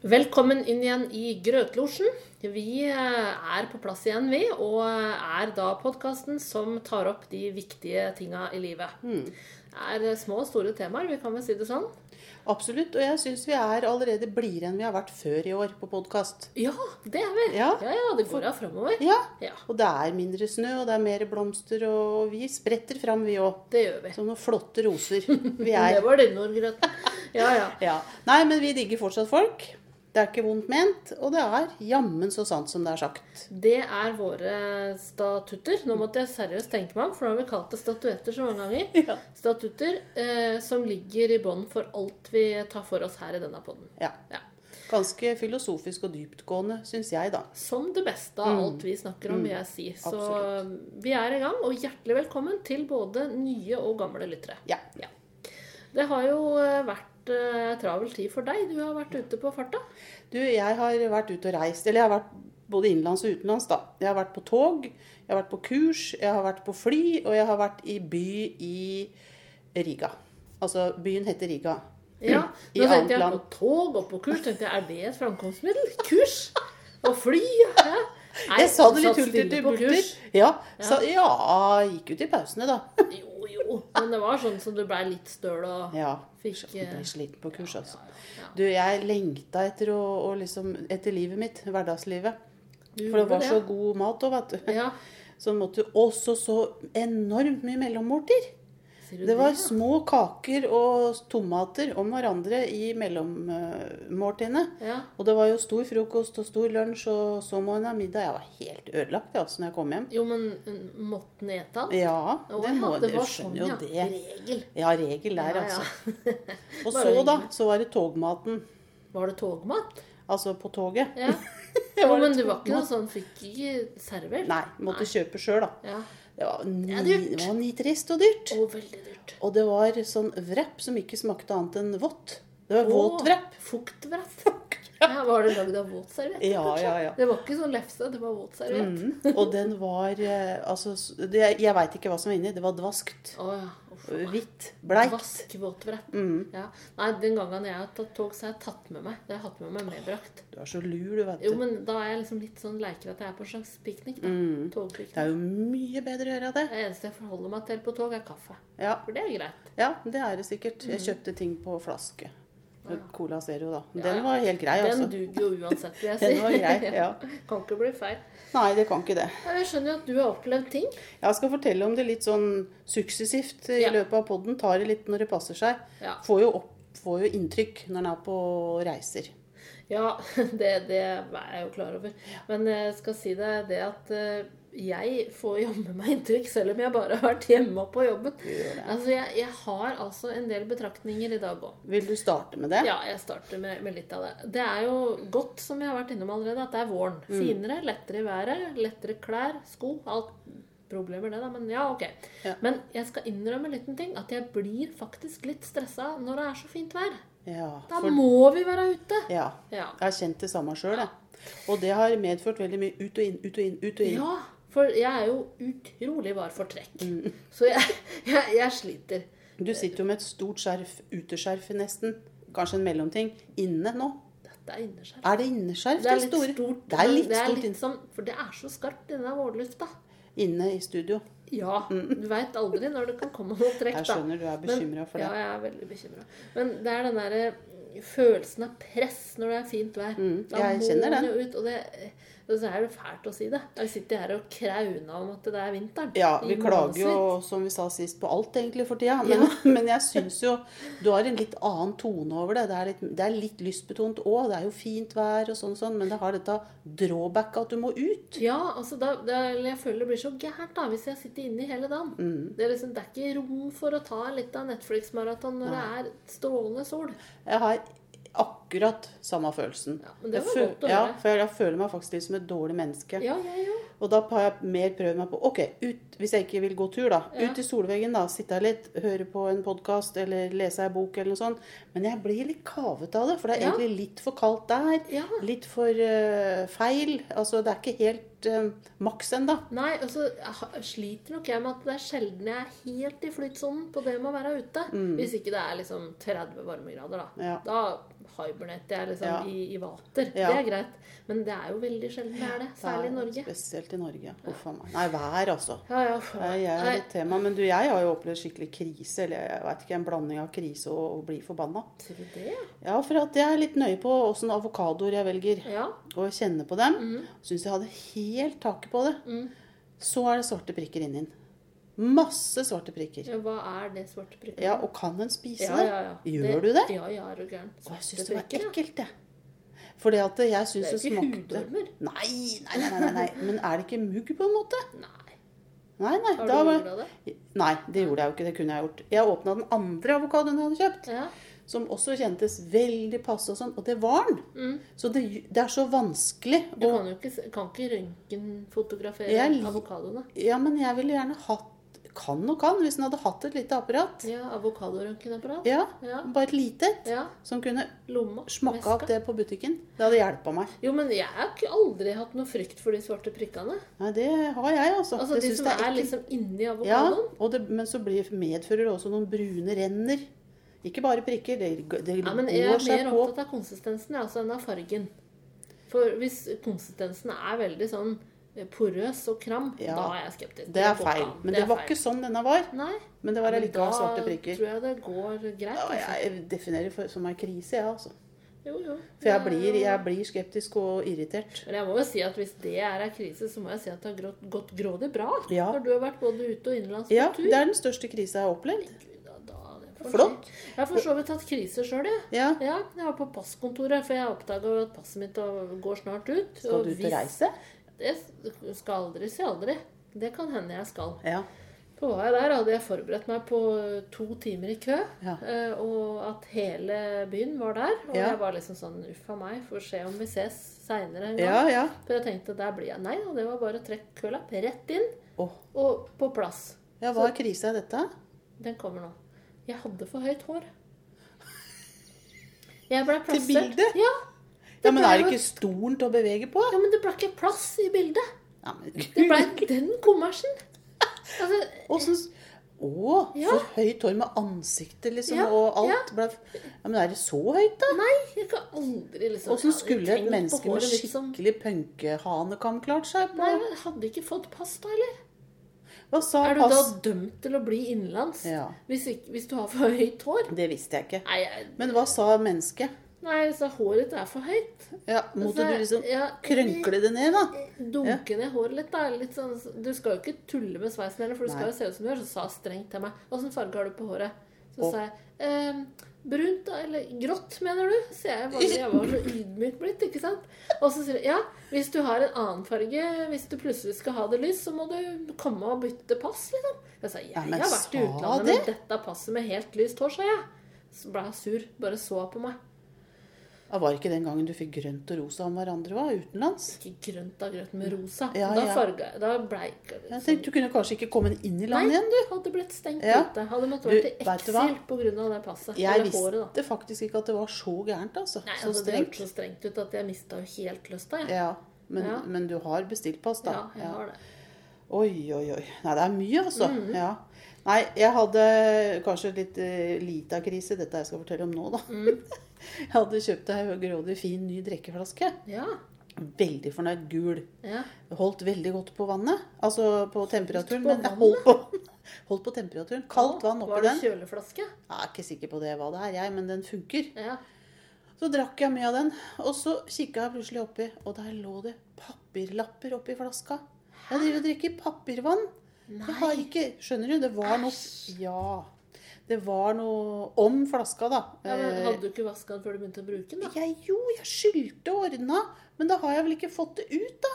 Velkommen inn igjen i Grøtlosjen. Vi eh, er på plass igjen, vi, og er da podkasten som tar opp de viktige tinga i livet. Det er små og store temaer, vi kan vel si det sånn. Absolutt. Og jeg syns vi er allerede blidere enn vi har vært før i år på podkast. Ja, det er vi. Ja. ja, ja det går da framover. Ja. Ja, Og det er mindre snø, og det er mer blomster, og vi spretter fram, vi òg. det gjør vi. Som noen flotte roser. Vi er. Det var dine ord, Grøten. Ja, ja. Ja. Nei, men vi digger fortsatt folk. Det er ikke vondt ment, og det er jammen så sant som det er sagt. Det er våre statutter. Nå måtte jeg seriøst tenke meg om, for nå har vi kalt det statuetter så mange ganger. Ja. Statutter eh, som ligger i bånn for alt vi tar for oss her i denne podden. Ja. Ja. Ganske filosofisk og dyptgående, syns jeg, da. Som det beste av alt vi snakker om, vil jeg si. Så vi er i gang, og hjertelig velkommen til både nye og gamle lyttere. Ja. Ja. Det har jo eh, vært eh, travel tid for deg. Du har vært ute på farta. Du, jeg har vært ute og reist. Eller jeg har vært både innenlands og utenlands, da. Jeg har vært på tog, jeg har vært på kurs, jeg har vært på fly, og jeg har vært i by i Riga. Altså, byen heter Riga. Ja, Nå tenkte jeg på tog og på kurs. tenkte jeg, Er det et framkomstmiddel? Kurs? Og fly? Ja. Nei, Jeg sa det litt hulter til bulter. kurs. Ja, sa, ja, gikk ut i pausene, da. Jo, jo. Men det var sånn som du blei litt støl og Ja. fikk Ja. Blei ble sliten på kurs, altså. ja. Du, jeg lengta etter, å, å liksom, etter livet mitt, hverdagslivet. Du For det var så god mat òg, vet du. Ja, Så måtte også så enormt mye mellommåltider. Det var små kaker og tomater om hverandre i mellommåltidene. Ja. Og det var jo stor frokost og stor lunsj og så må ha middag. Jeg var helt ødelagt altså, når jeg kom hjem. Jo, men måtte den ete alt? Ja, Å, det må det var sånn, ja. det. Regel. Ja, regel der, Ja, altså. Og så, da, så var det togmaten. Var det togmat? Altså på toget. Ja. Jo, men det det var ikke noe sånn Fikk ikke servert? Nei, måtte kjøpe sjøl, da. Ja. Det var, ni, dyrt. det var nitrist og dyrt. Og veldig dyrt. Og det var sånn vrepp som ikke smakte annet enn vått. Det var våt wrap. Fuktwrap. Ja, var det lagd av våtserviett? Ja, ja, ja. Det var ikke sånn lefse, det var våtserviett. Mm. Og den var eh, Altså, det, jeg veit ikke hva som var inni. Det var dvaskt. Oh, ja. Hvitt. Bleikt. Vaskvåtwrap. Mm. Ja. Nei, den gangen jeg har tatt tog, så har jeg tatt med meg. Det har jeg hatt med meg medbrakt. Du er så lur, du, vet Jo, men da er jeg liksom litt sånn leker at jeg er på en slags piknik. Mm. Togpiknik. Det er jo mye bedre å gjøre det. Det eneste jeg forholder meg til på tog, er kaffe. Ja, For det er greit. ja det er det sikkert. Jeg kjøpte ting på flaske. Cola Zero, da. Den ja. var helt grei, Den altså. duger jo uansett, vil jeg si. Den var grei, ja. kan ikke bli feil. Nei, det kan ikke det. Jeg skjønner at du har opplevd ting. Jeg skal fortelle om det litt sånn suksessivt i Ja. løpet av podden. Tar det litt når det passer seg. Får jo, opp, får jo inntrykk når en er på reiser. Ja, det, det er jeg jo klar over. Men jeg skal si deg det at eh, jeg får jammen meg inntrykk, selv om jeg bare har vært hjemme og på jobben. Altså, jeg, jeg har altså en del betraktninger i dag òg. Vil du starte med det? Ja, jeg starter med, med litt av det. Det er jo godt, som jeg har vært innom allerede, at det er våren. Mm. Finere, lettere i været, lettere klær, sko. Alt problemer det, da, men ja, ok. Ja. Men jeg skal innrømme en liten ting, at jeg blir faktisk litt stressa når det er så fint vær. Ja, Da for, må vi være ute. ja. Ja. Jeg har kjent det samme sjøl, jeg. Og det har medført veldig mye ut og inn, ut og inn, ut og inn. Ja, for jeg er jo utrolig var for trekk. Mm. Så jeg, jeg, jeg sliter. Du sitter jo med et stort skjerf, uteskjerf nesten. Kanskje en mellomting. Inne nå. Dette er inneskjerf. Er det inneskjerf? Det er det litt stort. Det er litt det er stort litt som, For det er så skarpt, denne vårlufta. inne i studio. Ja, du veit aldri når det kan komme noe trekk, Jeg skjønner du er bekymra for det. Ja, jeg er veldig bekymra. Men det er den derre følelsen av press når det er fint vær. Mm, jeg kjenner den. ut. Og det, og så er det fælt å si det. Jeg sitter her og krauner om at det er vinteren. Ja, vi klager jo, som vi sa sist, på alt egentlig for tida. Men, men jeg syns jo du har en litt annen tone over det. Det er litt, det er litt lystbetont òg. Det er jo fint vær og sånn, sånn, men det har dette drawbacket at du må ut. Ja, altså da, det, jeg føler det blir så gærent da, hvis jeg sitter inne hele dagen. Mm. Det, er liksom, det er ikke rom for å ta litt av Netflix-maraton når det er strålende sol. Jeg har akkurat samme følelsen. Ja, men det var jeg godt å ja, for jeg, jeg føler meg faktisk litt som et dårlig menneske. Ja, ja, ja. Og da har jeg mer prøvd meg på Ok, ut, hvis jeg ikke vil gå tur, da. Ja. Ut i solveggen, da. Sitte litt, høre på en podkast eller lese ei bok eller noe sånt. Men jeg blir litt kavet av det, for det er egentlig litt for kaldt der. Litt for uh, feil. Altså, det er ikke helt helt uh, maks ennå. Nei, altså, jeg har- sliter nok jeg med at det er sjelden jeg er helt i flytsonen på det med å være ute. Hvis ikke det er liksom 30 varmegrader, da. Mm. Ja. Da hibernetter jeg liksom Ja. i, i vater. Ja. Det er greit. Men det er jo veldig sjelden det er det. Særlig i Norge. Spesielt i Norge. Huff a meg. Nei, vær, altså. Ja, ja. Nei, jeg er et tema. Men du, jeg har jo opplevd skikkelig krise. Eller jeg vet ikke, en blanding av krise og å bli forbanna. Tror du det? Ja, for at jeg er litt nøye på åssen avokadoer jeg velger. Ja. Og jeg kjenner på dem. Syns jeg hadde helt taket på det. Så er det svarte prikker inni den. Masse svarte prikker. ja. Hva er det svarte prikker? Ja, og kan en spise ja, ja, ja, ja. Gjør du det? Ja, ja, er du gæren. Jeg syns det var ekkelt, jeg. Fordi at jeg Det det er det, jo ikke smakte hudormer. Nei, nei, nei, nei, nei. Men er det ikke mugg, på en måte? Nei. Nei, nei. Har Da du var... det? Nei, det gjorde jeg jo ikke. Det kunne jeg gjort. Jeg åpna den andre avokadoen jeg hadde kjøpt, Ja. Som også kjentes veldig passe og sånn, og det var den. Mm. Så det, det er så vanskelig Du kan jo ikke, kan ikke røntgenfotografere Jeg avokadoene. Ja, men jeg ville gjerne hatt Kan og kan, hvis den hadde hatt et lite apparat. Ja, avokadorøntgenapparat. Ja, Ja. bare et lite et. Ja. Som kunne Lomma. smakka veska. opp det på butikken. Det hadde hjulpet meg. Jo, men jeg har ikke aldri hatt noe frykt for de svarte prikkene. Nei, det har jeg, altså. Altså det De som er, ekkelt. liksom inni Ja, avokadoen. og det, men så blir, medfører det også noen brune renner. Ikke bare prikker. Det, det Ja, men jeg er mer på. opptatt av konsistensen altså enn av fargen. For hvis konsistensen er veldig sånn porøs og kram, Ja, da er jeg skeptisk. Det er feil. Men det, det var feil. ikke sånn denne var. Nei. Men det var allikevel da svarte prikker. tror jeg det går greit. Ja, altså. jeg definerer det som ei krise, jeg, altså. Jo, jo. For jeg blir, jeg blir skeptisk og irritert. Men jeg må jo si at hvis det er ei krise, så må jeg si at det har gått, grådig bra. Ja. Når du har vært både ute og innenlands på Ja, tur. det er den største krisa jeg har opplevd. Gud, da, da, det får Flott. Jeg har for så vidt hatt krise sjøl, jeg. Ja. Ja, jeg var på passkontoret, for jeg oppdaga at passet mitt går snart ut. Skal du ut og hvis- reise? Det skal aldri si aldri. Det kan hende jeg skal. Ja. På jeg der, hadde jeg forberedt meg på to timer i kø. Ja. eh, Og at hele byen var der. Og Ja. jeg var liksom sånn Uff a meg, får se om vi ses seinere en gang. Ja, ja. For jeg tenkte der blir jeg. Nei og det var bare å trekke kølapp rett inn oh. og på plass. ja, hva er krisa i dette? Den kommer nå. Jeg hadde for høyt hår. Jeg ble Til bildet? Ja. Ja, men er det ikke stolen til å bevege på? ja, men det ble ikke plass i bildet. Ja, men Det ble den kommersen. Altså, Å, Ja. for høyt hår med ansiktet, liksom, Ja, og alt. Ble... Ja, men er det så høyt, da? nei, jeg kan aldri liksom Åssen skulle et menneske med håret mitt som- skikkelig punkehanekam klart seg på? Nei, jeg hadde ikke fått pass da, eller? Er du da dømt til å bli innenlands Ja. hvis, ikke, hvis du har for høyt hår? Det visste jeg ikke. Nei, jeg, Men hva sa mennesket? nei så håret er for høyt. Ja, Måtte du liksom ja, krønkle det ned, da? Dunke ned håret litt, da. Litt sånn, du skal jo ikke tulle med sveisen heller, for du skal jo se ut som du gjør. Så sa strengt til meg Åssen farge har du på håret? Så oh. sa jeg ehm, brunt, da. Eller grått, mener du? Så jeg var, jeg var så ydmyk blitt, ikke sant? Og så sier de ja, hvis du har en annen farge, hvis du plutselig skal ha det lyst, så må du komme og bytte pass, liksom. Jeg sa jeg Ja, jeg har vært i utlandet det? med dette passet med helt lyst hår, sa jeg. Så ble jeg sur. Bare så på meg. Ja, var ikke den gangen du fikk grønt og rosa om hverandre, òg, utenlands? Ikke grønt av grønt med rosa. Ja, da ja. farga Da bleik Jeg tenkte Du kunne kanskje ikke komme inn i landet igjen, du? Nei, hadde blitt stengt Ja. ute. Hadde måttet vært hva? eksil pga. det passet. Jeg Eller håret, da. visste faktisk ikke at det var så gærent, altså. Nei, så altså, det strengt. hørtes så strengt ut at jeg mista jo helt lysta, jeg. Ja, men, Ja. men du har bestilt pass, da? Ja, jeg har det. Oi, oi, oi. Nei, det er mye, altså. Mhm. Ja. Nei, jeg hadde kanskje litt uh, lita krise, dette jeg skal fortelle om nå, da. Mhm. Jeg hadde kjøpt ei grådig fin ny drikkeflaske. Ja. Veldig fornøyd. Gul. ja. Holdt veldig godt på vannet. Altså på temperaturen. på Men holdt på, holdt på temperaturen. Kaldt vann Var det den. kjøleflaske? Jeg er ikke sikker på det hva det er, jeg, men den funker. Ja. Så drakk jeg mye av den, og så kikka jeg plutselig oppi, og der lå det papirlapper oppi flaska. Jeg driver og drikker papirvann. Jeg har ikke Skjønner du? Det var noe Ja. Det var noe om flaska, da. ja men Eh, Hadde du ikke vaska den før du begynte å bruke den? da? jeg, jo, jeg skylte og ordna, men da har jeg vel ikke fått det ut, da.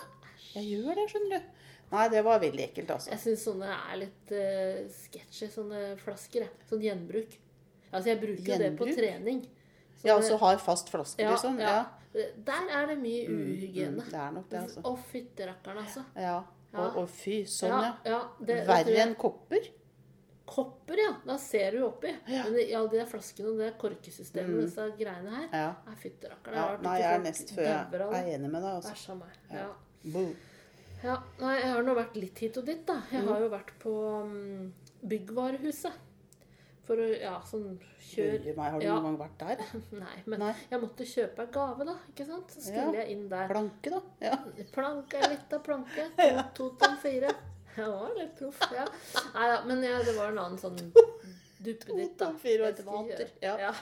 Jeg gjør det, skjønner du. Nei, det var veldig ekkelt, altså. Jeg syns sånne er litt uh, sketsjy, sånne flasker. jeg. Sånn gjenbruk. Altså, jeg bruker det på trening. Sånne- Ja, altså har fast flaske, ja, liksom. ja. Ja. Der er det mye uhygiene. Mm, det er nok det, altså. Å, fytterakkeren, altså. Ja. Ja. Og, og fy, sånn, ja. ja, det, det Verre enn kopper. Kopper, ja. Da ser du oppi. Ja. Men i alle de der flaskene og det korkesystemet, disse greiene her, Ja. er akkurat ja. Det er rart Nei, jeg er nest før jeg er enig med deg, altså. Æsj. Ja. Ja. Ja, nei, jeg har nå vært litt hit og dit, da. Jeg har jo vært på um, Byggvarehuset. For å Ja, sånn kjør Bøye meg, har du Ja. noen gang vært der? Nei, men Nei. jeg måtte kjøpe en gave, da. Ikke sant? Så skulle Ja. jeg inn der. Planke, da? Ja. Planke, ei lita planke. To, to til fire. Jeg var litt proff, ja. Nei da, men ja, det var en annen sånn duppeditt, da. Vater. Ja. Ja.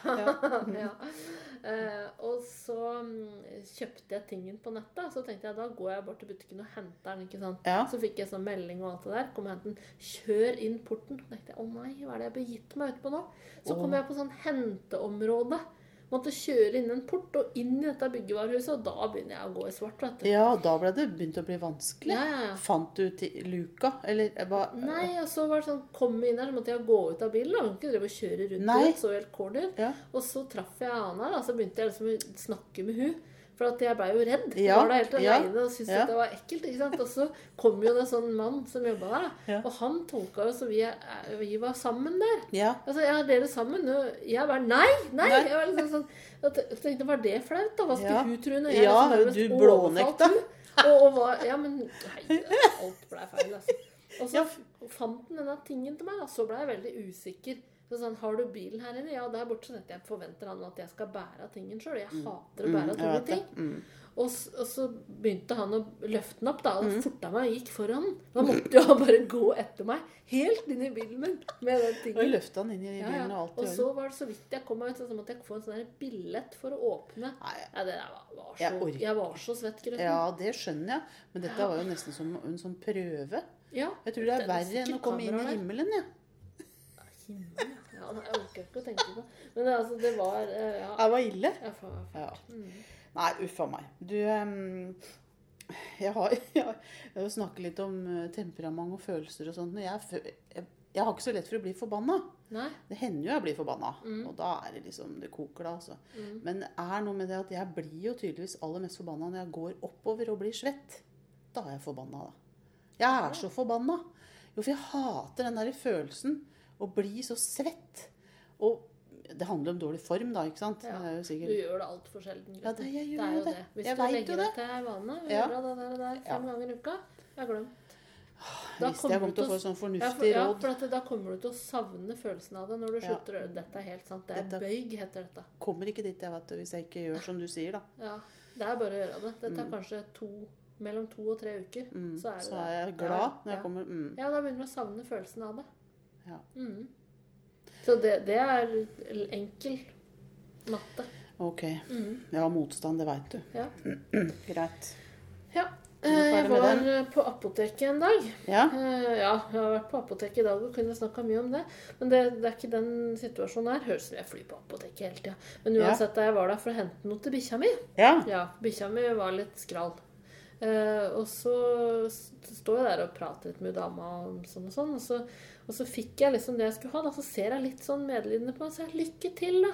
ja. Uh, og så mm, kjøpte jeg tingen på nettet. Så tenkte jeg da går jeg bort til butikken og henter den. ikke sant? Ja. Så fikk jeg sånn melding og alt det der. Kom og hent den. Kjør inn porten. Så tenkte jeg å nei, hva er det jeg begitt meg ut på nå? Så kom jeg på sånn henteområde. Måtte kjøre inn en port og inn i dette byggevarehuset, og da begynner jeg å gå i svart. vet du. ja, da ble det begynt å bli vanskelig. Ja, ja. Fant du til luka? Eller hva? Nei, og så var det sånn, kom inn her, så måtte jeg gå ut av bilen. Jeg kunne ikke og kjøre rundt Nei. ut, så helt corner. Ja. Og så traff jeg Ana, da, så begynte jeg liksom å snakke med hun. For at jeg blei jo redd. Jeg Ja, var der helt ja, og syntes ja. at det var ekkelt. ikke sant? Og så kom jo det en sånn mann som jobba der. Ja. og han tolka jo som vi, er- vi var sammen der. Ja. Altså, ja, dere sammen? Og jeg bare Nei! Nei! Nei. Jeg var liksom sånn, jeg tenkte, Var det flaut, da? Hva skulle hun tro? når jeg Ja, liksom du blånekta. Og, og var, ja, men nei, alt blei feil, altså. Og så fant han denne tingen til meg, da. Så ble jeg veldig usikker. Så sånn, Har du bilen her inne? Ja, der borte. sånn at jeg forventer han at jeg skal bære tingen sjøl. Jeg hater å Mm, bære jeg tunge ting. Mm. Og, og så begynte han å løfte den opp, da, Mm. og forta meg og gikk foran. Da måtte jo han bare gå etter meg, helt inn i bilen min med den Og løfte løfta den inn i bilen ja. og alt Og så var det så vidt jeg kom meg ut, så måtte jeg få en sånn billett for å åpne. Nei, Ja, det var, var så, jeg, jeg var så svett, Grøten. Ja, det skjønner jeg. Men dette var jo nesten som en sånn prøve. Ja, Jeg tror det er er verre enn å komme inn i himmelen, jeg. himmelen. Ja, nei, jeg orker ikke å tenke på Men det, altså, det var uh, Ja. Det var ille. ja, faen, faen. Ja. Nei, uff a meg. Du um, Jeg har jeg jeg har snakket litt om eh, temperament og følelser og sånt. Jeg, jeg, jeg har ikke så lett for å bli forbanna. Nei. Det hender jo jeg blir forbanna, Mm. og da er det liksom Det koker da, altså. Men det er noe med det at jeg blir jo tydeligvis aller mest forbanna når jeg går oppover og blir svett. Da er jeg forbanna, da. Jeg er så forbanna. Jo, for jeg hater den der følelsen å bli så svett. Og det handler om dårlig form, da, ikke sant? Ja. Det er jo Du gjør det altfor sjelden. Ja, det- jeg gjør er jo det. det. Hvis Jeg du legger det. det til vane, og Ja. gjør det der og der fem ganger i uka, jeg har glemt. Da Hvis jeg kommer kom til å få sånn sånn Ja, for, fornuftig ja, råd, for da kommer du til å savne følelsen av det når du slutter å gjøre. Dette er helt sant. Det er Dette- bøyg, heter dette. kommer ikke dit jeg vet det, hvis jeg ikke gjør som du sier, da. Ja, Det er bare å gjøre det. Dette er kanskje to, mellom to og tre uker. Mm. Så er det Så er jeg glad Ja, når jeg ja. kommer mm. Ja, da begynner du å savne følelsen av det. Ja. Mm. Så det, det er enkel matte. Ok. Mm. Ja, motstand, det veit du. Ja. Greit. ja. Ferdig Jeg var på apoteket en dag. Ja. Eh, Ja, jeg har vært på apoteket i dag og kunne snakka mye om det. Men det, det er ikke den situasjonen her. Høres ut som jeg flyr på apoteket hele tida. Men uansett, da jeg var der for å hente noe til bikkja mi Ja. Ja, bikkja mi var litt skral. Eh, og så står jeg der og prater litt med dama om sånn og sånn. Og så, og så fikk jeg liksom det jeg skulle ha. Da, så ser jeg litt sånn medlidende på meg og sier 'lykke til', da.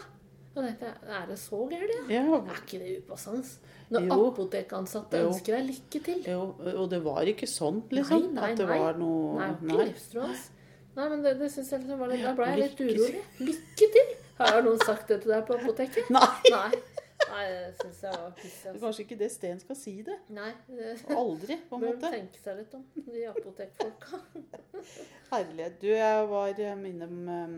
Og tenkte jeg, er det så gærent? Ja? ja. Er ikke det upassende? Når Jo. apotekansatte ønsker deg lykke til. Jo, og det var ikke sånn, liksom? Nei, nei, At det nei. var noe Nei, det nei. ikke livstruende. Nei, men det, det synes jeg liksom var litt Da ble jeg litt urolig. Lykke til! Har noen sagt det til deg på apoteket? Nei. Nei. Nei, det syns jeg var pissig. Altså. kanskje ikke det Sten skal si det. Nei. Det, Aldri, på en Bør måte. tenke seg litt om, de apotekfolka. Herlighet. Du, jeg var eh, innom eh,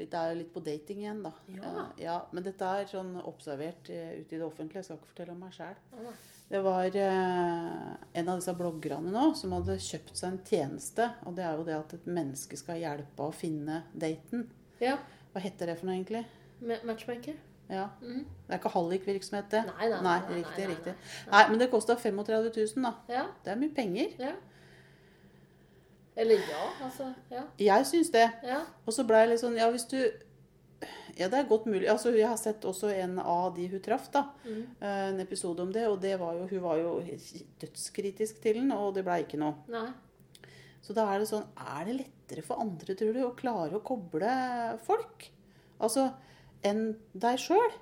litt, er litt på dating igjen, da. Ja. Eh, ja men dette er sånn observert eh, ute i det offentlige. Jeg skal ikke fortelle om meg sjæl. Ja. Det var en av disse bloggerne nå som hadde kjøpt seg en tjeneste. Og det er jo det at et menneske skal hjelpe å finne daten. Ja, Hva heter det for noe, egentlig? matchmaker. Ja. Mm. Det er ikke hallikvirksomhet, det? Nei, nei, nei, nei, riktig, riktig. nei. Men det kosta 35 000, da. Ja, Det er mye penger. ja. Eller ja, altså. Ja. Jeg syns det. ja. Og så ble jeg litt sånn Ja, hvis du Ja, det er godt mulig. Altså, jeg har sett også en av de hun traff, da. Mm. eh, En episode om det, og det var jo, hun var jo dødskritisk til den, og det ble ikke noe. Nei. Så da er det sånn Er det lettere for andre, tror du, å klare å koble folk? Altså enn deg sjøl?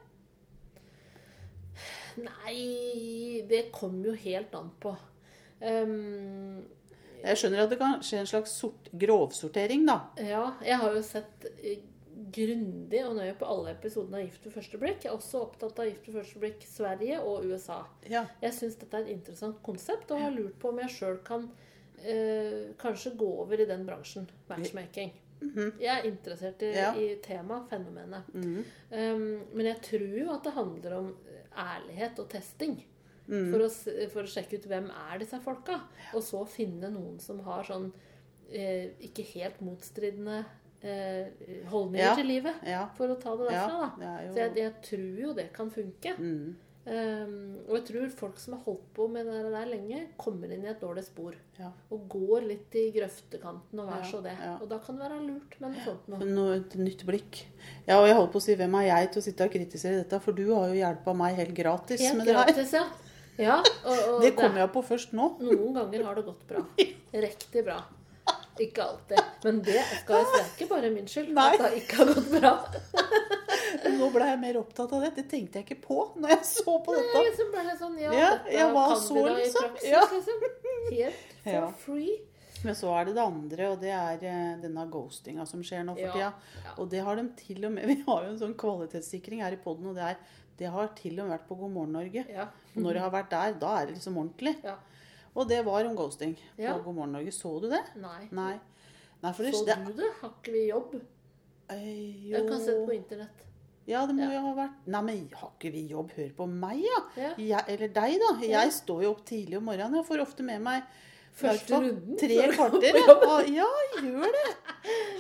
Nei, det kommer jo helt an på. Um, Jeg skjønner at det kan skje en slags sort, grovsortering, da. ja, jeg har jo sett eh, grundig og nøye på alle episodene av Gift ved første blikk. Jeg er også opptatt av Gift ved første blikk Sverige og USA. Ja. Jeg syns dette er et interessant konsept, og har lurt på om jeg sjøl kan eh, kanskje gå over i den bransjen. Matchmaking. Jeg er interessert i. Ja. I temaet, fenomenet. um, men jeg tror jo at det handler om ærlighet og testing. Mm. For, å, for å sjekke ut hvem er disse folka. Og så finne noen som har sånn eh, ikke helt motstridende eh, holdninger Ja. til livet. Ja. For å ta det ja. derfra, da. Så jeg, jeg tror jo det kan funke. mm. Um, og jeg tror folk som har holdt på med det der lenge, kommer inn i et dårlig spor. ja. Og går litt i grøftekanten og vær så det. ja. Og da kan det være lurt med noe sånt noe. Noe, et nytt blikk. Ja, og jeg holdt på å si hvem er jeg til å sitte og kritisere dette, for du har jo hjelpa meg helt gratis Helt med det her. gratis, ja. ja og, og Det kommer jeg på først nå. Noen ganger har det gått bra. Riktig bra. Ikke alltid. Men det skal jeg, det er ikke bare min skyld Nei. at det ikke har gått bra. Nå ble jeg mer opptatt av det. Det tenkte jeg ikke på når jeg så på Det dette. liksom ble litt sånn, ja, Ja, hva kan så, da liksom? praksis, Ja. liksom. Helt for Ja. free. Men så er det det andre, og det er eh, denne ghostinga som skjer nå for tida. ja. Og det har de til og med Vi har jo en sånn kvalitetssikring her i poden, og det, er, det har til og med vært på God morgen Norge. Ja. Og når det har vært der, da er det liksom ordentlig. ja. Og det var om ghosting på God morgen Norge. Så du det? Nei. Nei. Nei, det, Så du det? Har ikke vi jobb? Eh, Jeg kan se det på internett. Ja, det må Ja. jo ha vært Nei, men har ikke vi jobb? Hør på meg, ja. Ja. Jeg, eller deg, da. Jeg Ja. står jo opp tidlig om morgenen. Jeg får ofte med meg Første runden Tre kvarter. Ja, ja gjør det.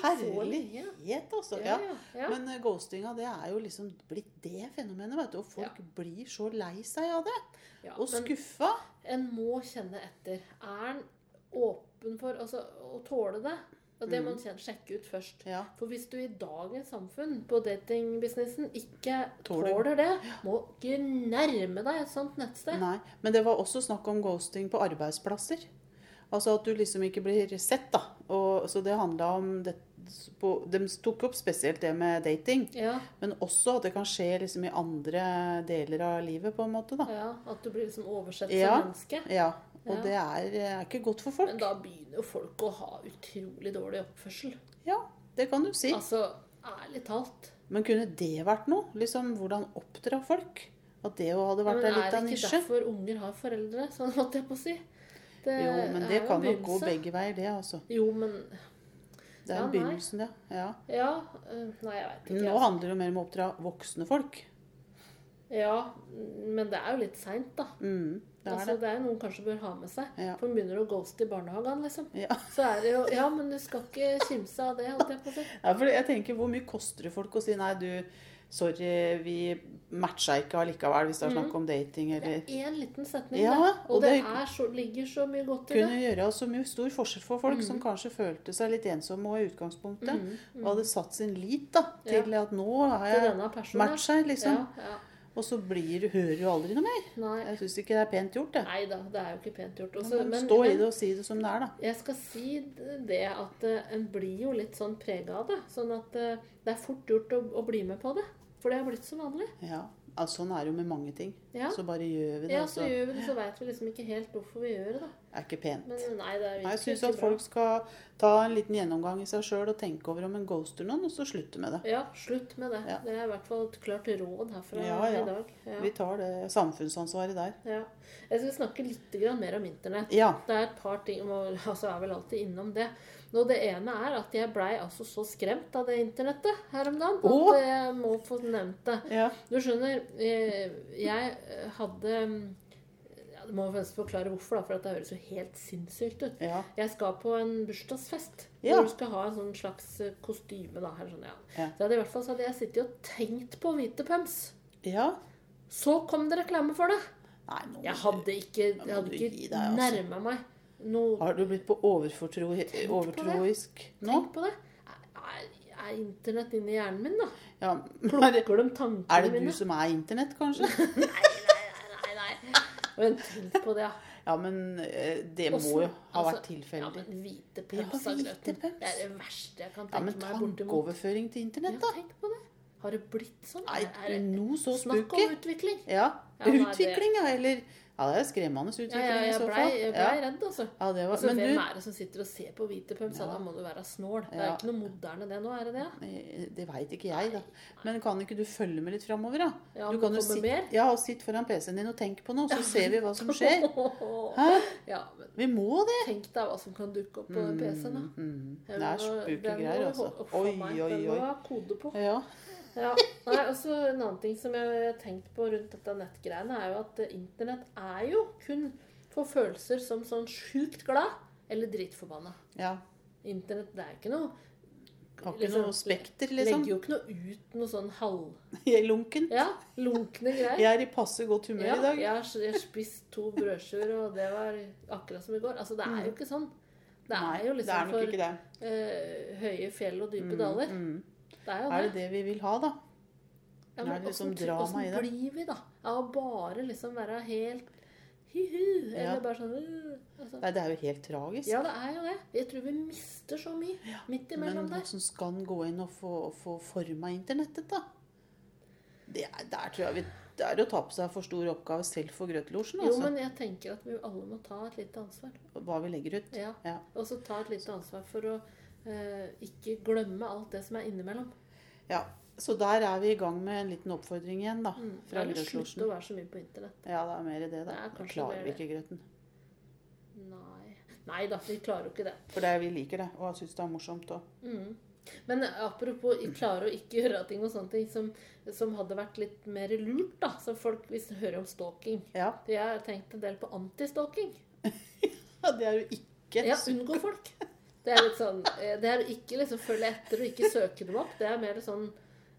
Herlighet, altså. Ja, Ja. ja, ja. Men eh, ghostinga, det er jo liksom blitt det fenomenet, vet du. Og folk blir så lei seg av det. Ja, Og skuffa. en må kjenne etter. Er en åpen for altså, å tåle det? Og det må man sjekke ut først. Ja. For hvis du i dagens samfunn på datingbusinessen ikke Tåler. tåler det, må ikke nærme deg et sånt nettsted. Nei. Men det var også snakk om ghosting på arbeidsplasser. Altså at du liksom ikke blir sett, da. Og, så det handla om det, på, De tok opp spesielt det med dating. Ja, Men også at det kan skje liksom i andre deler av livet, på en måte. da. ja, At du blir liksom oversett Ja. som menneske. Ja, Og Ja. det er, er ikke godt for folk. Men da begynner jo folk å ha utrolig dårlig oppførsel. Ja, det kan du si. Altså, ærlig talt. Men kunne det vært noe? Liksom Hvordan oppdra folk? At det jo hadde vært Ja, vært men en er det ikke nisje? derfor unger har foreldre? Sånn måtte jeg på å si. Det Jo, men det kan jo gå begge veier, det. altså. Jo, men Det er Ja, begynnelsen, det. Ja. Ja. øh, Nei, jeg veit ikke. Nå altså. handler det jo mer om å oppdra voksne folk. Ja, men det er jo litt seint, da. Mm, det er altså, det. det er noen kanskje bør ha med seg. Ja. For begynner å ghoste i barnehagen, liksom. Ja. Så er det jo Ja, men du skal ikke kimse av det, holdt jeg på å si. Ja, for jeg tenker, Hvor mye koster det folk å si nei, du, sorry, vi matcha ikke allikevel hvis det er snakk om dating Det er én liten setning, Ja, det. Og, og det, det- er så, ligger så mye godt i det. Kunne gjøre så mye stor forskjell for folk Mm. som kanskje følte seg litt ensomme og i utgangspunktet. Mm, Og hadde satt sin lit da, til at nå har jeg matcha, liksom. Ja, ja. Og så blir hører du aldri noe mer. Nei. Jeg syns ikke det er pent gjort, det. Nei da, det er jo ikke pent gjort. Også, Men, men, Stå i det og si det som det er, da. jeg skal si det at uh, en blir jo litt sånn prega av det. Sånn at uh, det er fort gjort å, å bli med på det. For det har blitt så vanlig. Ja, altså, Sånn er det jo med mange ting. Ja. Så bare gjør vi det. Ja, så altså. gjør vi det, så veit vi liksom ikke helt hvorfor vi gjør det, da. Det er ikke pent. Men nei, det er Nei, Jeg syns ikke at bra. folk skal ta en liten gjennomgang i seg sjøl og tenke over om en ghoster noen, og så slutte med det. Ja, slutt med det. Ja. Det er i hvert fall et klart råd herfra Ja, i dag. Ja. Vi tar det samfunnsansvaret der. Ja. Jeg skal snakke litt mer om internett. Ja. Det er et par ting og, altså er vel alltid innom det. Nå, det ene er at jeg blei altså så skremt av det internettet her om dagen Å! at jeg må få nevnt det. Ja. Du skjønner, eh, jeg eh, hadde ja, Det må først forklare hvorfor, da, for at det høres jo helt sinnssykt ut. Ja. Jeg skal på en bursdagsfest Ja. hvor du skal ha en sånn slags eh, kostyme. da, her sånn, ja. Ja. Så hadde i hvert fall så hadde jeg sittet og tenkt på hvite pøms. ja. Så kom det reklame for det. Nei, Jeg hadde ikke, jeg hadde ikke deg, altså. nærma meg noe Har du blitt på overfortro, overtroisk nå? Tenk på det. Er, er internett inni hjernen min, da? Ja. Er Plukker de tankene mine? er det mine? du som er internett, kanskje? Nei, nei, nei. nei. Men tenk på det, ja. Ja, men eh, det må Også- jo ha altså, vært tilfeldig. Ja, men hvite pølser av grøten. Det er det verste jeg kan tenke meg bortimot. tankeoverføring til internett, da. Ja, tenk på det. Har det blitt sånn? Nei, Er- det noe så Snakk om utvikling. Ja. Ja, Utvikling, ja. Eller Ja, det er skremmende Ja, utvikling i så fall fall. jeg Ja, blei redd, altså. ja, det var, Altså, men Hvem du, er det som sitter og ser på hvite pumps? Ja. Ja. Da må du være snål. Det er Ja. ikke noe moderne det nå, er det det? det veit ikke jeg, da. Men kan ikke du følge med litt framover, da? Ja, Du kan jo sitte, ja, og sitt foran PC-en din og tenk på noe, så ser vi hva som skjer. Hæ? Ja, men Vi må det. tenk deg hva som kan dukke opp på PC-en, da. Mm, Den det er spooky greier, altså. Oi, Oi, oi, Den må oi. ha kode på. Ja. Ja. Nei, også En annen ting som jeg har tenkt på rundt dette nettgreiene, er jo at eh, internett er jo kun for følelser som sånn sjukt glad eller dritforbanna. ja. Internett det er ikke noe Har ikke liksom, noe spekter, liksom. Legger jo ikke noe ut noe sånn halv... Er. Ja, lunkne greier. Jeg er i passe godt humør Ja, i dag. jeg har jeg har spist to brødskiver, og det var akkurat som i går. Altså, det er jo ikke sånn. Det er Mm. Nei, jo det er liksom for ikke det. eh, høye fjell og dype daler. Mm. Det er jo Er det. det vi vil ha, da? Ja, er men det liksom drama i det? blir vi, da? Av å bare liksom være helt hi-hu, eller Ja. bare sånn uh, altså. Nei, det er jo helt tragisk. Ja, det er jo det. Jeg tror vi mister så mye midt Men imellom der. Men hvordan skal en gå inn og få, få forma internettet, da? Det er, der tror jeg vi, det er å ta på seg for stor oppgave selv for Grøtlosjen. Jo, Altså. men jeg tenker at vi alle må ta et lite ansvar. Hva vi legger ut. Ja. Ja. Og så ta et lite ansvar for å ikke glemme alt det som er innimellom. ja. Så der er vi i gang med en liten oppfordring igjen, da. Mm. Fra Eller Slutt Grøtlosjen. å være så mye på internett. Ja, det er mer i det, da. Det Da klarer vi ikke grøten. Nei. Nei da, vi klarer jo ikke det. For det vi liker det, og syns det er morsomt òg. Mm. Men apropos jeg klarer å ikke gjøre ting og sånne ting som, som hadde vært litt mer lurt, da. Så folk hvis de hører om stalking. Ja. Jeg har tenkt en del på antistalking. ja, det er jo ikke Ja, unngå folk. Det er litt sånn eh, Det er å ikke liksom følge etter og ikke søke dem opp. Det er mer sånn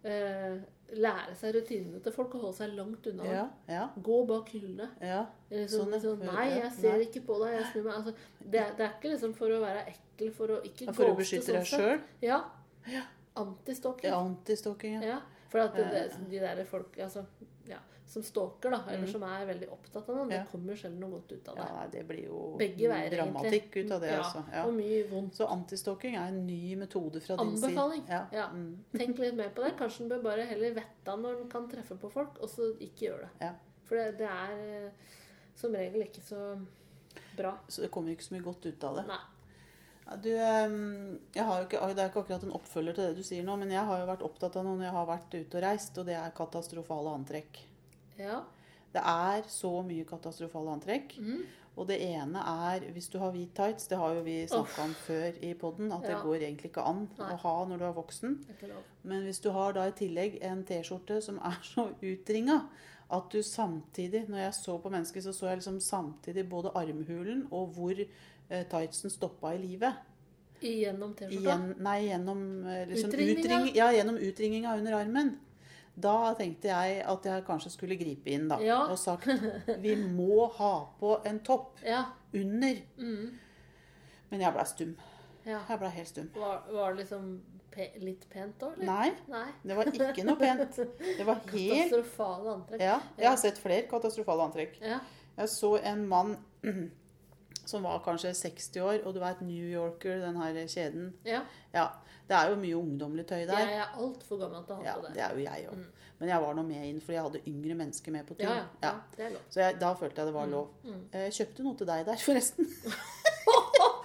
eh, Lære seg rutinene til folk og holde seg langt unna. Ja, ja, Gå bak hyllene. ja. Liksom, Sånn, sånn, nei, jeg ser nei. ikke på deg. Jeg snur meg. Altså, det, det er ikke liksom for å være ekkel, for å ikke gå For å beskytte deg sånn sett. sjøl. Ja. Antistalking. Ja, Antistalking, ja. For at det, det, de der folk altså, som stalker, da, eller som er veldig opptatt av noe, det Mm. Ja. kommer sjelden noe godt ut av det. ja det blir jo Begge veier, dramatikk egentlig. ut av det, ja, også. Ja. Og mye vondt. Så antistalking er en ny metode fra din side. Anbefaling. Ja. Mm. Tenk litt mer på det. Kanskje en bør bare heller vette når en kan treffe på folk, og så ikke gjøre det. For det, det er eh, som regel ikke så bra. Så det kommer ikke så mye godt ut av det. Nei. Du, ehm, ikke, det er ikke akkurat en oppfølger til det du sier nå, men jeg har jo vært opptatt av noe når jeg har vært ute og reist, og det er katastrofale antrekk. Ja. Det er så mye katastrofale antrekk. Mm. Og det ene er hvis du har hvit tights, det har jo vi snakka om før i poden, at det går egentlig ikke an Nei. å ha når du er voksen. Men hvis du har da i tillegg en T-skjorte som er så utringa at du samtidig Når jeg så på mennesket, så så jeg liksom samtidig både armhulen og hvor eh, tightsen stoppa i livet. Gjennom T-skjorta. Nei, gjennom eh, liksom utringinga. utring, ja, gjennom utringinga under armen. Da tenkte jeg at jeg kanskje skulle gripe inn da, Ja. og sagt vi må ha på en topp Ja. under. Mm. Men jeg blei stum. ja. Jeg blei helt stum. Var, var det liksom pe litt pent da, eller? Nei, Nei. det var ikke noe pent. Det var helt Katastrofale antrekk. Ja, jeg har sett flere katastrofale antrekk. Ja. Jeg så en mann som var kanskje 60 år, og du vet New Yorker, den her kjeden. ja. Ja, det er jo mye ungdommelig tøy der. Jeg er altfor gammel til å ha Ja, på det. det er jo jeg òg. Men jeg var nå med inn fordi jeg hadde yngre mennesker med på tur. Ja, ja, ja. Det er lov. Så jeg, da følte jeg det var lov. Mm. Jeg kjøpte noe til deg der, forresten.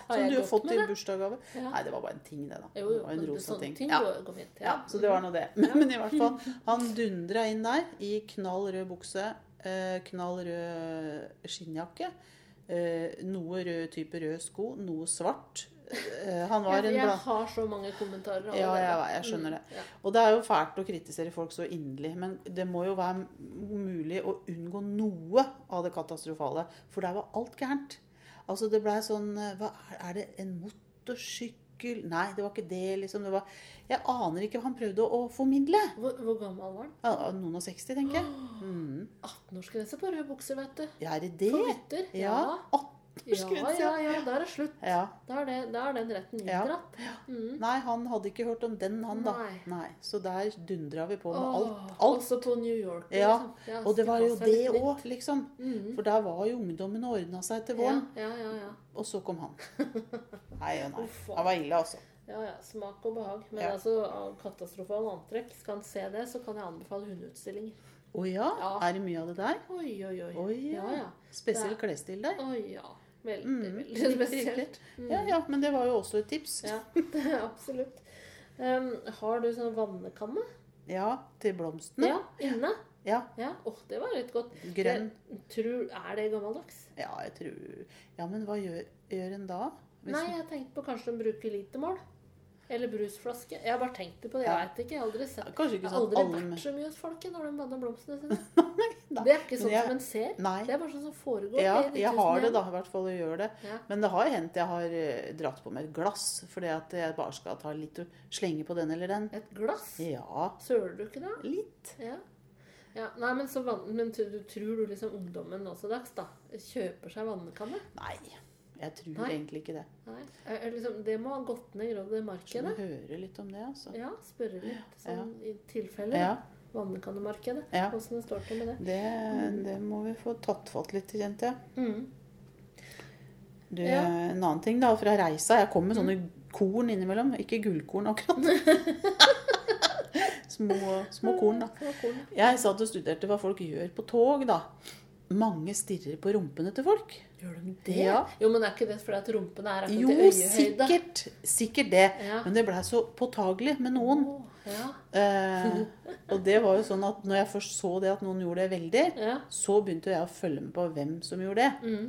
Som du har fått i det? bursdagsgave. Ja. Nei, det var bare en ting, det, da. Jo, Det jo, var en rosa ting. ting Ja. fint. Ja, så det var nå det. Men, men i hvert fall, han dundra inn der i knall rød bukse, eh, knall rød skinnjakke, eh, noe rød type rød sko, noe svart. Eh, han var en jeg har så mange kommentarer. Ja, ja, jeg, jeg skjønner det. Mm. Og det er jo fælt å kritisere folk så inderlig, men det må jo være mulig å unngå noe av det katastrofale. For der var alt gærent. Altså det blei sånn eh, Hva er, er det en motorsykkel Nei, det var ikke det, liksom. Det var, jeg aner ikke hva han prøvde å, å formidle. Hvor, hvor gammel var han? Ja, noen og 60, tenker jeg. Mm. 18-årsgrense på røde bukser, vet du. Ja, er det det? For gutter. Ja. Ja. 18-årsgrense. Ja, ja, ja, da er det slutt. Ja. Da er, det, da er den retten Ja. inndratt. Mm. Nei, han hadde ikke hørt om den, han da. Nei. Så der dundra vi på med Åh, alt. alt. Også på New York. Ja, liksom. Og det var jo det òg, liksom. Mm. For der var jo ungdommen og ordna seg til våren. Ja, ja, ja, ja. Og så kom han. Nei og nei. Det var ille, altså. ja, ja. Smak og behag. Men Ja. altså, katastrofale antrekk, skal han se det, så kan jeg anbefale hundeutstillinger. Å ja? Ja. Er det mye av det der? Oi, oi, oi. Oi, ja. ja, ja. Spesiell klesstil der? Oi, ja. Veldig, Mm, veldig spesielt. Mm. Ja, ja, men det var jo også et tips. Ja, det er absolutt. Um, har du sånn vannekanne? Ja, til blomstene. Ja, inne. Ja. Ja, åh, det var litt godt. Grønn. Tror, er det gammeldags? Ja, jeg tror Ja, men hva gjør, gjør en da? Hvis Nei, jeg tenkte på kanskje de bruker litermål. Eller brusflaske. Jeg har bare tenkt det på det. Jeg veit ikke. Jeg har aldri sett Ja, Jeg ikke har sånn aldri alle vært så mye hos folket når de vanner blomstene sine. Det er ikke sånn jeg- som en ser. Nei. Det er bare sånn som foregår. Ja, jeg har det da, i hvert fall å gjøre det. Ja. Men det har hendt jeg har eh, dratt på meg et glass fordi at jeg bare skal ta litt og slenge på den eller den. Et glass? Ja, Søler du ikke da? litt. Ja. ja. Nei, men, så men tror du liksom ungdommen nå til dags da kjøper seg vannkanne? Nei, jeg tror Nei. egentlig ikke det. Nei. Liksom, det må ha gått ned i grad må markedet. høre litt om det, altså. Ja, spørre litt sånn i tilfelle. Ja, Vannkannemarkedet. Ja. Åssen det står til med det. det, det må vi få tatt fatt litt kjente jeg. Mm. Du, Ja. En annen ting da, fra reisa. Jeg kom med sånne korn innimellom. Ikke gullkorn akkurat. små, små korn, da. Små korn. Jeg satt og studerte hva folk gjør på tog, da. Mange stirrer på rumpene til folk. Gjør de det? Ja. Jo, men er ikke det fordi at rumpene er akkurat Jo, i øyehøyde? sikkert. Sikkert det. Ja. Men det blei så påtagelig med noen. Oh, ja. Eh, og det var jo sånn at når jeg først så det at noen gjorde det veldig, så begynte jeg å følge med på hvem som gjorde det. Mm.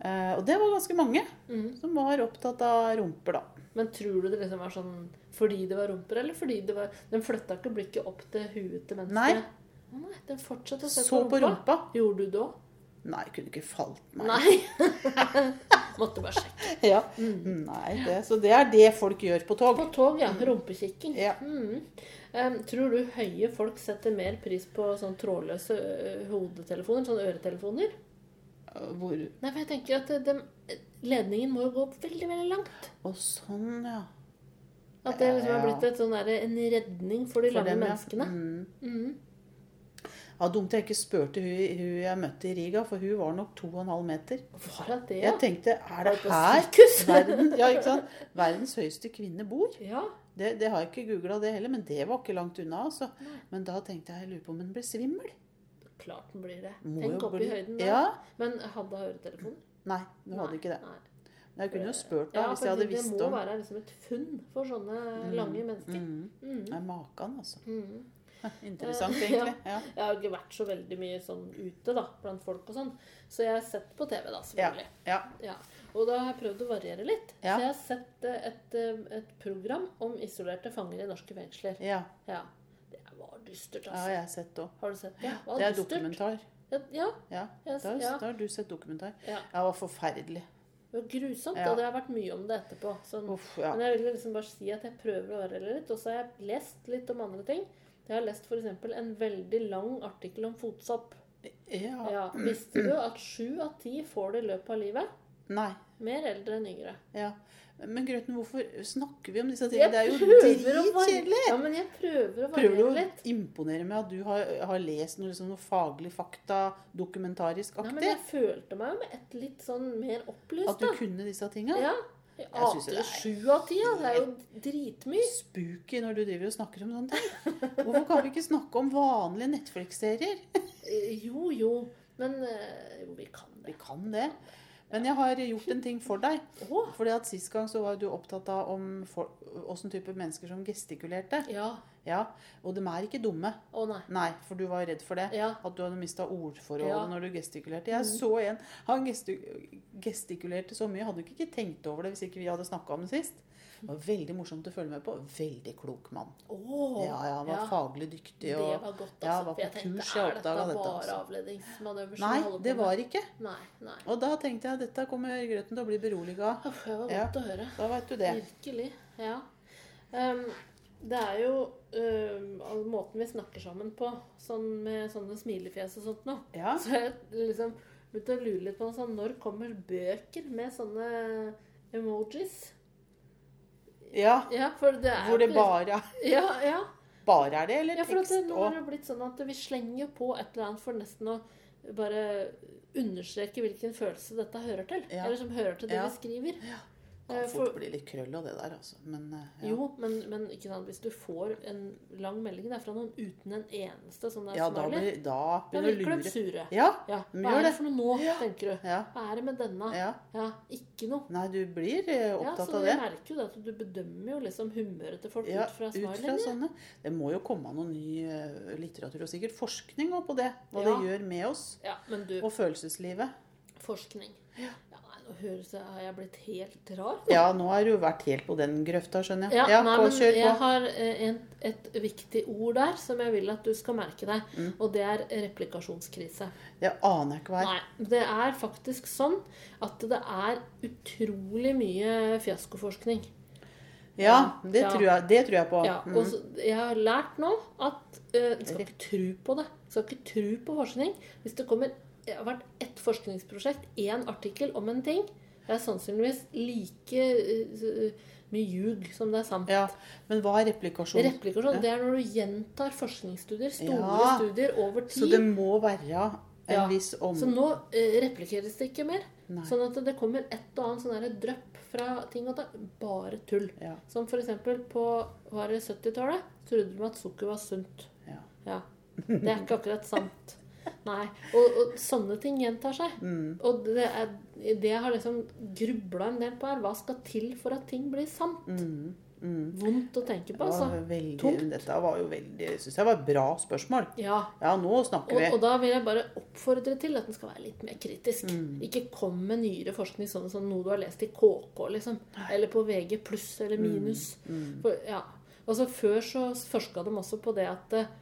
Eh, og det var ganske mange Mm. som var opptatt av rumper, da. Men tror du det liksom var sånn fordi det var rumper, eller fordi det var Den flytta ikke blikket opp til huet til mennesket? Nei. Nei, den fortsatte å se Så på rumpa. Gjorde du det òg? Nei, kunne ikke falt meg. Nei. Måtte bare sjekke. Ja. Nei, det, så det er det folk gjør på tog. På tog, ja. Rumpekikking. Ja. Mm. Um, tror du høye folk setter mer pris på sånn trådløse hodetelefoner, sånn øretelefoner? Hvor Nei, for jeg tenker at de, ledningen må jo gå veldig, veldig langt. Å, sånn, ja. At det liksom har blitt et sånn der, en redning for de For lange dem, ja. menneskene. Mm. Mm. Ja, Dumt jeg ikke spurte hun, hun jeg møtte i Riga, for hun var nok 2,5 meter. Var det det? Jeg tenkte, er det det her verden, ja, ikke sant? verdens høyeste kvinne bor? Ja. Det, det har jeg ikke googla det heller, men det var ikke langt unna. altså. Men da tenkte jeg, jeg lurer på om hun ble svimmel. Klart den blir det. Må Tenk opp opp i høyden Da. Ja. Men hadde hun øretelefoner? Nei, hun hadde ikke det. Nei. Men Jeg kunne jo spurt da, Ja, hvis jeg hadde visst om det må være liksom et funn for sånne lange mennesker. mm. Mm. Nei, Makan, altså. Mm. Interessant, Eh, egentlig. Ja. Jeg har ikke vært så veldig mye sånn ute da, blant folk og sånn. Så jeg har sett på TV, da, selvfølgelig. ja. Ja. Og da har jeg prøvd å variere litt. Ja. Så jeg har sett eh, et, eh, et program om isolerte fanger i norske fengsler. ja. Ja. Det var dystert, Ja, altså. jeg har sett det òg. Har du sett det? Var Det er dystert. dokumentar. Ja, Ja. Yes, da, ja. da har du sett dokumentar. ja. Det var forferdelig. Det var grusomt, Ja. det har vært mye om det etterpå. Sånn. Uff, ja. Men jeg vil liksom bare si at jeg prøver å variere litt. Og så har jeg lest litt om andre ting. Jeg har lest f.eks. en veldig lang artikkel om fotsopp. ja. Ja, Visste du at sju av ti får det i løpet av livet? Nei. Mer eldre enn yngre. Ja. Men Grøten, hvorfor snakker vi om disse tingene? Det er jo prøver dritkjedelig! Ja, men jeg prøver å Prøver du å imponere med at du har, har lest noe, liksom, noe faglig fakta, dokumentarisk Nei, men jeg følte meg jo med et litt sånn mer opplyst, At du da. kunne disse tinga? Ja. Jeg synes ante er sju av ti. Det er jo dritmye. Spooky når du driver og snakker om sånne ting. Hvorfor kan vi ikke snakke om vanlige Netflix-serier? Jo, jo. Men eh, jo, vi kan det. Vi kan det. Men jeg har gjort en ting for deg. Fordi at Sist gang så var du opptatt av om åssen type mennesker som gestikulerte. ja. Ja, Og de er ikke dumme. Å nei. Nei, for du var redd for det. Ja. At du hadde mista ordforrådet Ja. når du gestikulerte. Jeg så en Han gesti- gestikulerte så mye. Hadde du ikke tenkt over det hvis ikke vi hadde snakka om det sist. Var veldig morsomt å følge med på. Veldig klok mann. Oh, Ja, ja, Han var ja. faglig dyktig. Det var godt, altså. Ja, var for jeg tenkte, kurs, er dette bare altså. avledningsmanøver nei, det var ikke. Nei, nei. Og da tenkte jeg at dette kommer Grøten til å bli beroliga av. Det var godt å høre. Da veit du det. Virkelig. Ja. Um, det er jo ehm, måten vi snakker sammen på, sånn med sånne smilefjes og sånt noe. Ja. Så jeg liksom begynte å lure litt på sånn, når kommer bøker med sånne emojis? Ja. Ja, for det er Hvor det bare, Ja, ja. bare er det, eller ja for det, nå har det blitt sånn at vi slenger på et eller annet for nesten å bare understreke hvilken følelse dette hører til. Ja. Eller som hører til det Ja. vi skriver. Kan Eh, fort for- bli litt krøll av det der, altså. Men eh, ja. Jo, men, men ikke sant, hvis du får en lang melding der fra noen uten en eneste som det er ja, da, blir, da da du virker de lure. sure. Ja, Ja, Hva er det for noe nå, Ja. tenker du? ja, Hva er det med denne? ja. Ja, ikke noe. Nei, du blir eh, Ja, så av det. merker jo det at du bedømmer jo liksom humøret til folk Ja, ut fra sånne. Det må jo komme noe ny litteratur og sikkert forskning på det. Hva det gjør med oss du, og følelseslivet. forskning. Ja, høres jeg, har jeg blitt helt rar. Ja, nå har du vært helt på den grøfta, skjønner jeg. Ja, nei, på, men kjør jeg har eh, en, et viktig ord der som jeg vil at du skal merke deg, Mm. og det er replikasjonskrise. Det aner jeg ikke hva er. Nei, det er faktisk sånn at det er utrolig mye fiaskoforskning. Ja, det, Ja. Tror jeg, det tror jeg på. Ja, Mm. og jeg har lært nå at eh, du skal ikke tro på det. Du skal ikke tro på forskning. Hvis det kommer det har vært ett forskningsprosjekt, én artikkel om en ting, det er sannsynligvis like eh, mye ljug som det er sant. Ja, Men hva er replikasjon? Replikasjon, det er når du gjentar forskningsstudier, store Ja. studier over tid. Så det må være en Ja. viss om... Så nå eh, replikeres det ikke mer. Nei. Sånn at det kommer et og annet sånn drypp fra ting og tang. Bare tull. Ja. Som f.eks. på var det 70-tallet trodde de at sukker var sunt. Ja. Ja. Det er ikke akkurat sant. Nei. Og, og sånne ting gjentar seg. Mm. Og det, er, det jeg har liksom grubla en del på, er hva skal til for at ting blir sant? Mm. Mm. Vondt å tenke på, altså. veldig, tungt. dette var jo veldig Syns jeg var et bra spørsmål. Ja. Ja, nå snakker Og, vi. og da vil jeg bare oppfordre til at den skal være litt mer kritisk. Mm. Ikke kom med nyere forskning sånn som noe du har lest i KK, liksom. Eller på VG pluss eller minus. Mm. For, ja. Altså, før så forska de også på det at eh,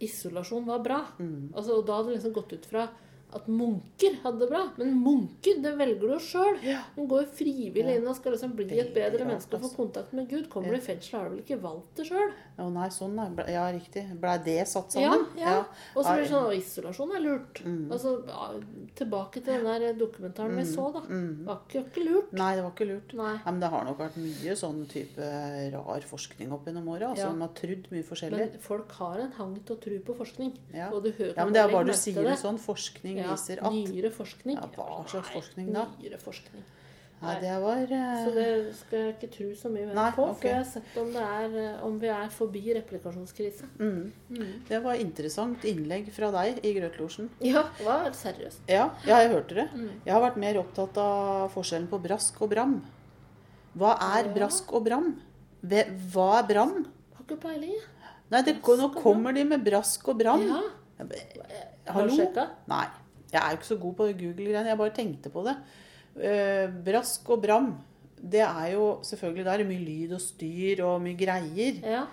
isolasjon var bra. Mm. Altså, og da hadde det liksom gått ut fra at munker hadde det bra. Men munker, det velger du sjøl. Ja. De går frivillig inn og skal liksom bli et bedre menneske og få kontakt med Gud. Kommer du i fengsel, har du vel ikke valgt det sjøl? Ja, nei, sånn, nei. Ja, riktig. Blei det satt Ja, sammen? ja. Og så blir det sånn at isolasjon er lurt. Mm. Altså, tilbake til den der dokumentaren vi så, da. Det var ikke, ikke lurt. Nei, det var ikke lurt. Nei. Ja, men det har nok vært mye sånn type rar forskning opp gjennom åra. Altså, Ja. Man har trodd mye forskjellig. Men folk har en hang til å tro på forskning. Ja. Ja, men det er bare du sier det sånn. Forskning Ja, viser at Nyere forskning. Ja, hva slags forskning da? Nyere forskning. Nei, det var uh... Så det skal jeg ikke tro så mye mer Nei, på, Okay. For jeg har sett om, det er, eh, om vi er forbi replikasjonskrise. mm. Det var interessant innlegg fra deg i Grøtlosjen. Ja, det var seriøst. Ja, ja, jeg hørte det. Mm. Jeg har vært mer opptatt av forskjellen på brask og bram. Hva er Ja. brask og bram? Hva er bram? Har ikke peiling, jeg. Nei, det, nå kommer de med brask og bram. Ja. Har du Hallo? sjekka? Nei. Jeg er jo ikke så god på Google-greiene. Jeg bare tenkte på det. Eh, brask og bram, det er jo selvfølgelig Da er mye lyd og styr og mye greier. Ja.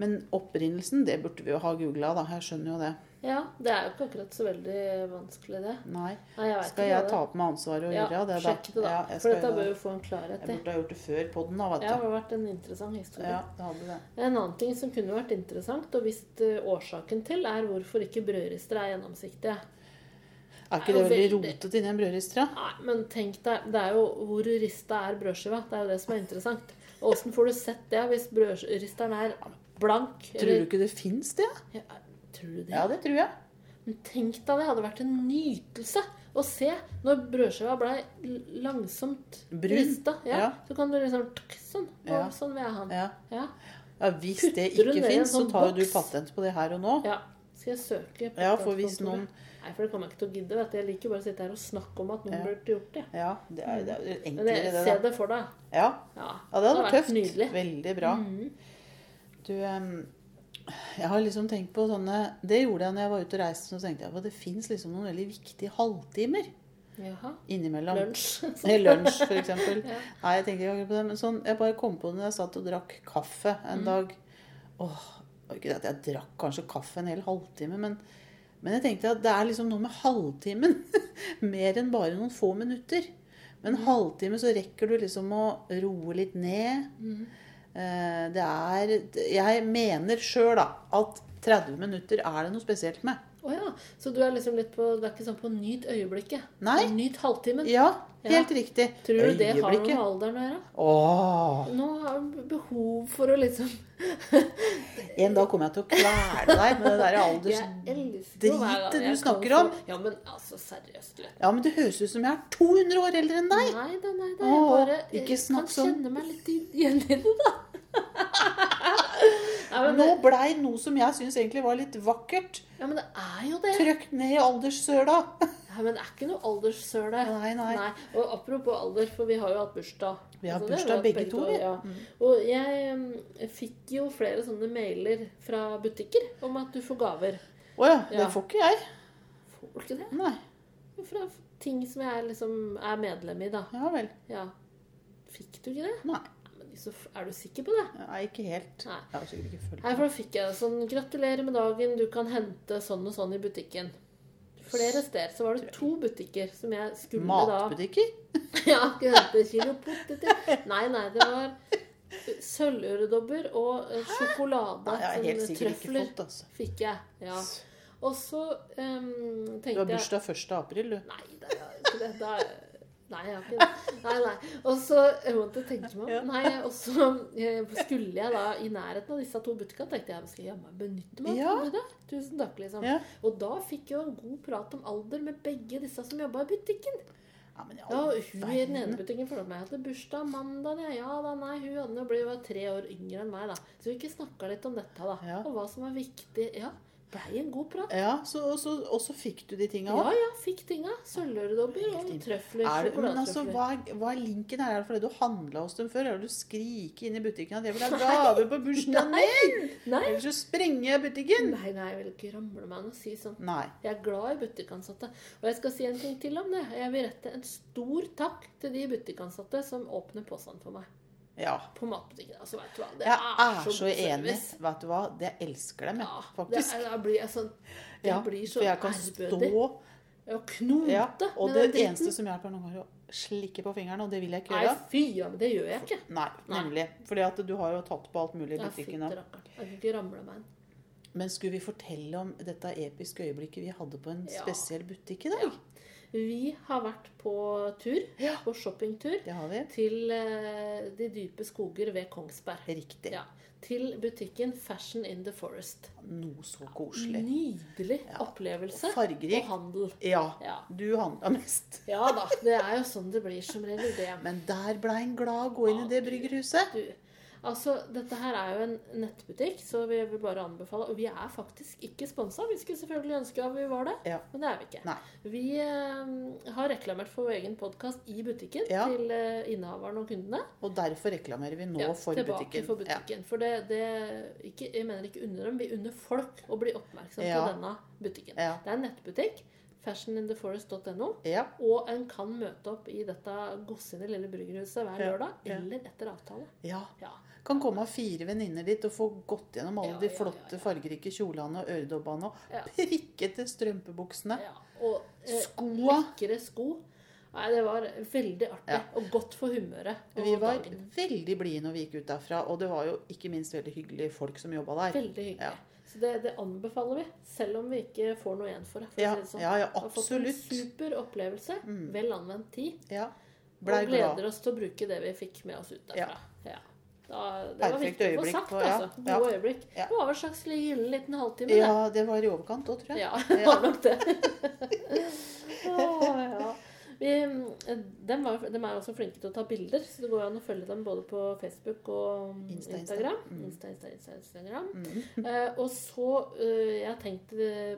Men opprinnelsen, det burde vi jo ha googla, da. Jeg skjønner jo det. ja. Det er jo ikke akkurat så veldig vanskelig, det. Nei. Nei, jeg Skal jeg ta på meg ansvaret og Ja, gjøre det, da? sjekk det, da. Ja, jeg For dette bør jo få en klarhet Jeg burde ha gjort det før på den, da, vet Ja, det hadde har vært en interessant historie. Ja, det hadde det. En annen ting som kunne vært interessant, og visst eh, årsaken til, er hvorfor ikke brødrister er gjennomsiktige. Er ikke Det det veldig veldig- rotete inni en brødrister, da? Nei, men tenk deg, det er jo hvor rista er brødskiva. Det er jo det som er interessant. Åssen får du sett det hvis brødristeren er blank? Tror du ikke det fins det? Ja, tror du det? Ja, det tror jeg. Men tenk deg det hadde vært en nytelse å se når brødskiva ble langsomt Brun. rista. Ja, Ja. Så kan du liksom Sånn. Og Ja. sånn vil jeg ha den. Ja. Ja. hvis det Putter det ikke fins, sånn så tar jo du patent på det her og nå. ja. Skal jeg søke? på Ja, for hvis noen noen Nei, for det kommer jeg ikke til å gidde. vet du. Jeg liker bare å sitte her og snakke om at noen Ja. burde gjort det. Ja, det er, det er Men jeg, det, se det for deg. Ja, Ja, ja det hadde vært tøft. nydelig. Veldig bra. Mm. Du, jeg har liksom tenkt på sånne Det gjorde jeg når jeg var ute og reiste. Så tenkte jeg på at det fins liksom noen veldig viktige halvtimer Jaha. innimellom. Lunsj. Lunsj, for eksempel. Ja. Nei, jeg tenker ikke akkurat på det, men sånn, jeg bare kom på det når jeg satt og drakk kaffe en Mm. dag. Åh, var ikke det at jeg drakk kanskje kaffe en hel halvtime, men, men jeg tenkte at det er liksom noe med halvtimen. Mer enn bare noen få minutter. Men en halvtime så rekker du liksom å roe litt ned. Mhm. Eh, Det er Jeg mener sjøl da at 30 minutter er det noe spesielt med. Å ja. Så du er liksom litt på Det er ikke sånn på nyt øyeblikket? Nei. Nyt halvtimen? Ja, helt riktig. Tror du det har noe med alderen å gjøre? Åh, Nå har jeg behov for å liksom en dag kommer jeg til å kvele deg med det der Jeg alders... elsker jo hver gang dritet du snakker om. Ja, men altså, seriøst. Ja, men det høres ut som jeg er 200 år eldre enn deg. Nei da, nei da. Jeg bare Åh, kan sånn. kjenne meg litt igjen i det, da. Nei, men Nå blei noe som jeg syns egentlig var litt vakkert, ja, men det er jo det. trøkt ned i alderssøla. Ja, men det er ikke noe alderssøle. Nei, nei. Og apropos alder, for vi har jo hatt bursdag. Vi har Altså, bursdag hatt begge to, Ja. Mm. Og jeg mm, fikk jo flere sånne mailer fra butikker om at du får gaver. Å ja, det får ikke jeg. Får du ikke det? Nei. Fra ting som jeg liksom er medlem i, da. Ja vel. Ja. Fikk du ikke det? Nei. Så er du sikker på det? Nei, ikke helt. Nei. Jeg har sikkert ikke følt Nei, for da fikk jeg sånn Gratulerer med dagen, du kan hente sånn og sånn i butikken. Flere steder. Så var det to butikker som jeg skulle Matbutikker? da Ja, skulle hente kilo poteter. Nei, nei, det var sølvøredobber og eh, sjokolade. Nei, jeg helt sikkert ikke fått, altså. fikk jeg. Ja. Og så Du tenkte har bursdag 1. april, du. Nei, det er ikke det. Da, nei, jeg har ikke det. Nei, nei. Og så jeg måtte tenke meg om. Nei, og så eh, skulle jeg da i nærheten av disse to butikkene. tenkte jeg skal jammen benytte meg Ja. av det. Tusen takk, liksom. Ja. Og da fikk jeg jo en god prat om alder med begge disse som jobba i butikken. Ja, men Ja, hun i den ene butikken fortalte meg at det bursdag mandag. Ja. ja da, nei, hun hadde ble jo tre år yngre enn meg, da. Så vi ikke snakka litt om dette, da. Ja. Og hva som er viktig. Ja, blei en god prat. Ja, så, og, så, og så fikk du de tinga Ja òg. ja, fikk tinga. Sølvøredobber og trøfler. Er det- Men altså, hva, er- hva er linken her? Er det fordi du handla hos dem før? Eller du skriker inn i butikken at jeg vil ha gave på bursdagen min? Nei. Ellers så sprenger jeg butikken. Nei, nei, jeg vil ikke ramle meg inn og si sånn. Nei. Jeg er glad i butikkansatte. Og jeg skal si en ting til om det. Jeg vil rette en stor takk til de butikkansatte som åpner posen for meg. Ja. På matbutikken. Altså, vet du hva. Det Jeg er så så enig. Vet du hva? Det elsker dem, jeg, Ja, faktisk. Det, da blir jeg sånn Jeg Ja, blir så for jeg kan ærbødig. stå Og knote ja, Og med det den dritten. eneste som hjelper noen ganger, er å slikke på fingeren, og det vil jeg ikke Nei, fy, ja, men det gjør jeg ikke. Nei, nemlig. Fordi at du har jo tatt på alt mulig i Ja, butikken. fytti rakkeren. Jeg meg. Men skulle vi fortelle om dette episke øyeblikket vi hadde på en Ja. spesiell butikk i dag? Ja. Vi har vært på tur, Ja. på shoppingtur, Det har vi. til eh, de dype skoger ved Kongsberg. Riktig. Ja, til butikken Fashion in the Forest. Noe så koselig. Nydelig Ja, opplevelse. og fargerik. Og handel. Ja. Ja. Du handla mest. ja da, det er jo sånn det blir som regel, det. Men der blei en glad å gå inn i det bryggerhuset. Du, altså, dette her er jo en nettbutikk, så vi vil bare anbefale Og vi er faktisk ikke sponsa. Vi skulle selvfølgelig ønske at vi var det, Ja. men det er vi ikke. Nei. Vi eh, har reklamert for vår egen podkast i butikken Ja. til eh, innehaveren og kundene. Og derfor reklamerer vi nå Ja, for tilbake butikken. for butikken. For det, det ikke, Jeg mener ikke under dem, vi unner folk å bli oppmerksom på denne butikken. Det er en nettbutikk. Fashionintheforest.no. Ja. Og en kan møte opp i dette godsende lille bryggerhuset hver lørdag, ja. eller etter avtale. ja. Ja. Kan komme av fire venninner dit og få gått gjennom alle Ja, de flotte, fargerike kjolene og øredobbene og Ja. prikkete strømpebuksene. Og eh, Skoa. lekre sko. Nei, det var veldig artig. Ja. Og godt for humøret. Vi var dagen. veldig blide når vi gikk ut derfra, og det var jo ikke minst veldig hyggelige folk som jobba der. Veldig hyggelig. Ja. Så det, det anbefaler vi, selv om vi ikke får noe igjen for det. For Ja, det sånn. ja, ja, Vi har fått en. Mm. super opplevelse. Vel anvendt tid. Ja. Og gleder glad. oss til å bruke det vi fikk med oss ut derfra. Ja. Da, det var viktig å få sagt, på- ja, altså. ja. Øyeblikk. Ja. Det var en slags gyllen liten halvtime, Ja, det var i overkant òg, tror jeg. Ja, det var nok det. Ja. Vi, dem, var, dem er også flinke til å ta bilder, så det går an å følge dem både på Facebook og Insta, Insta. Instagram. Mm. Insta, Insta, Insta, Instagram. Eh, og så eh, Jeg har tenkt eh,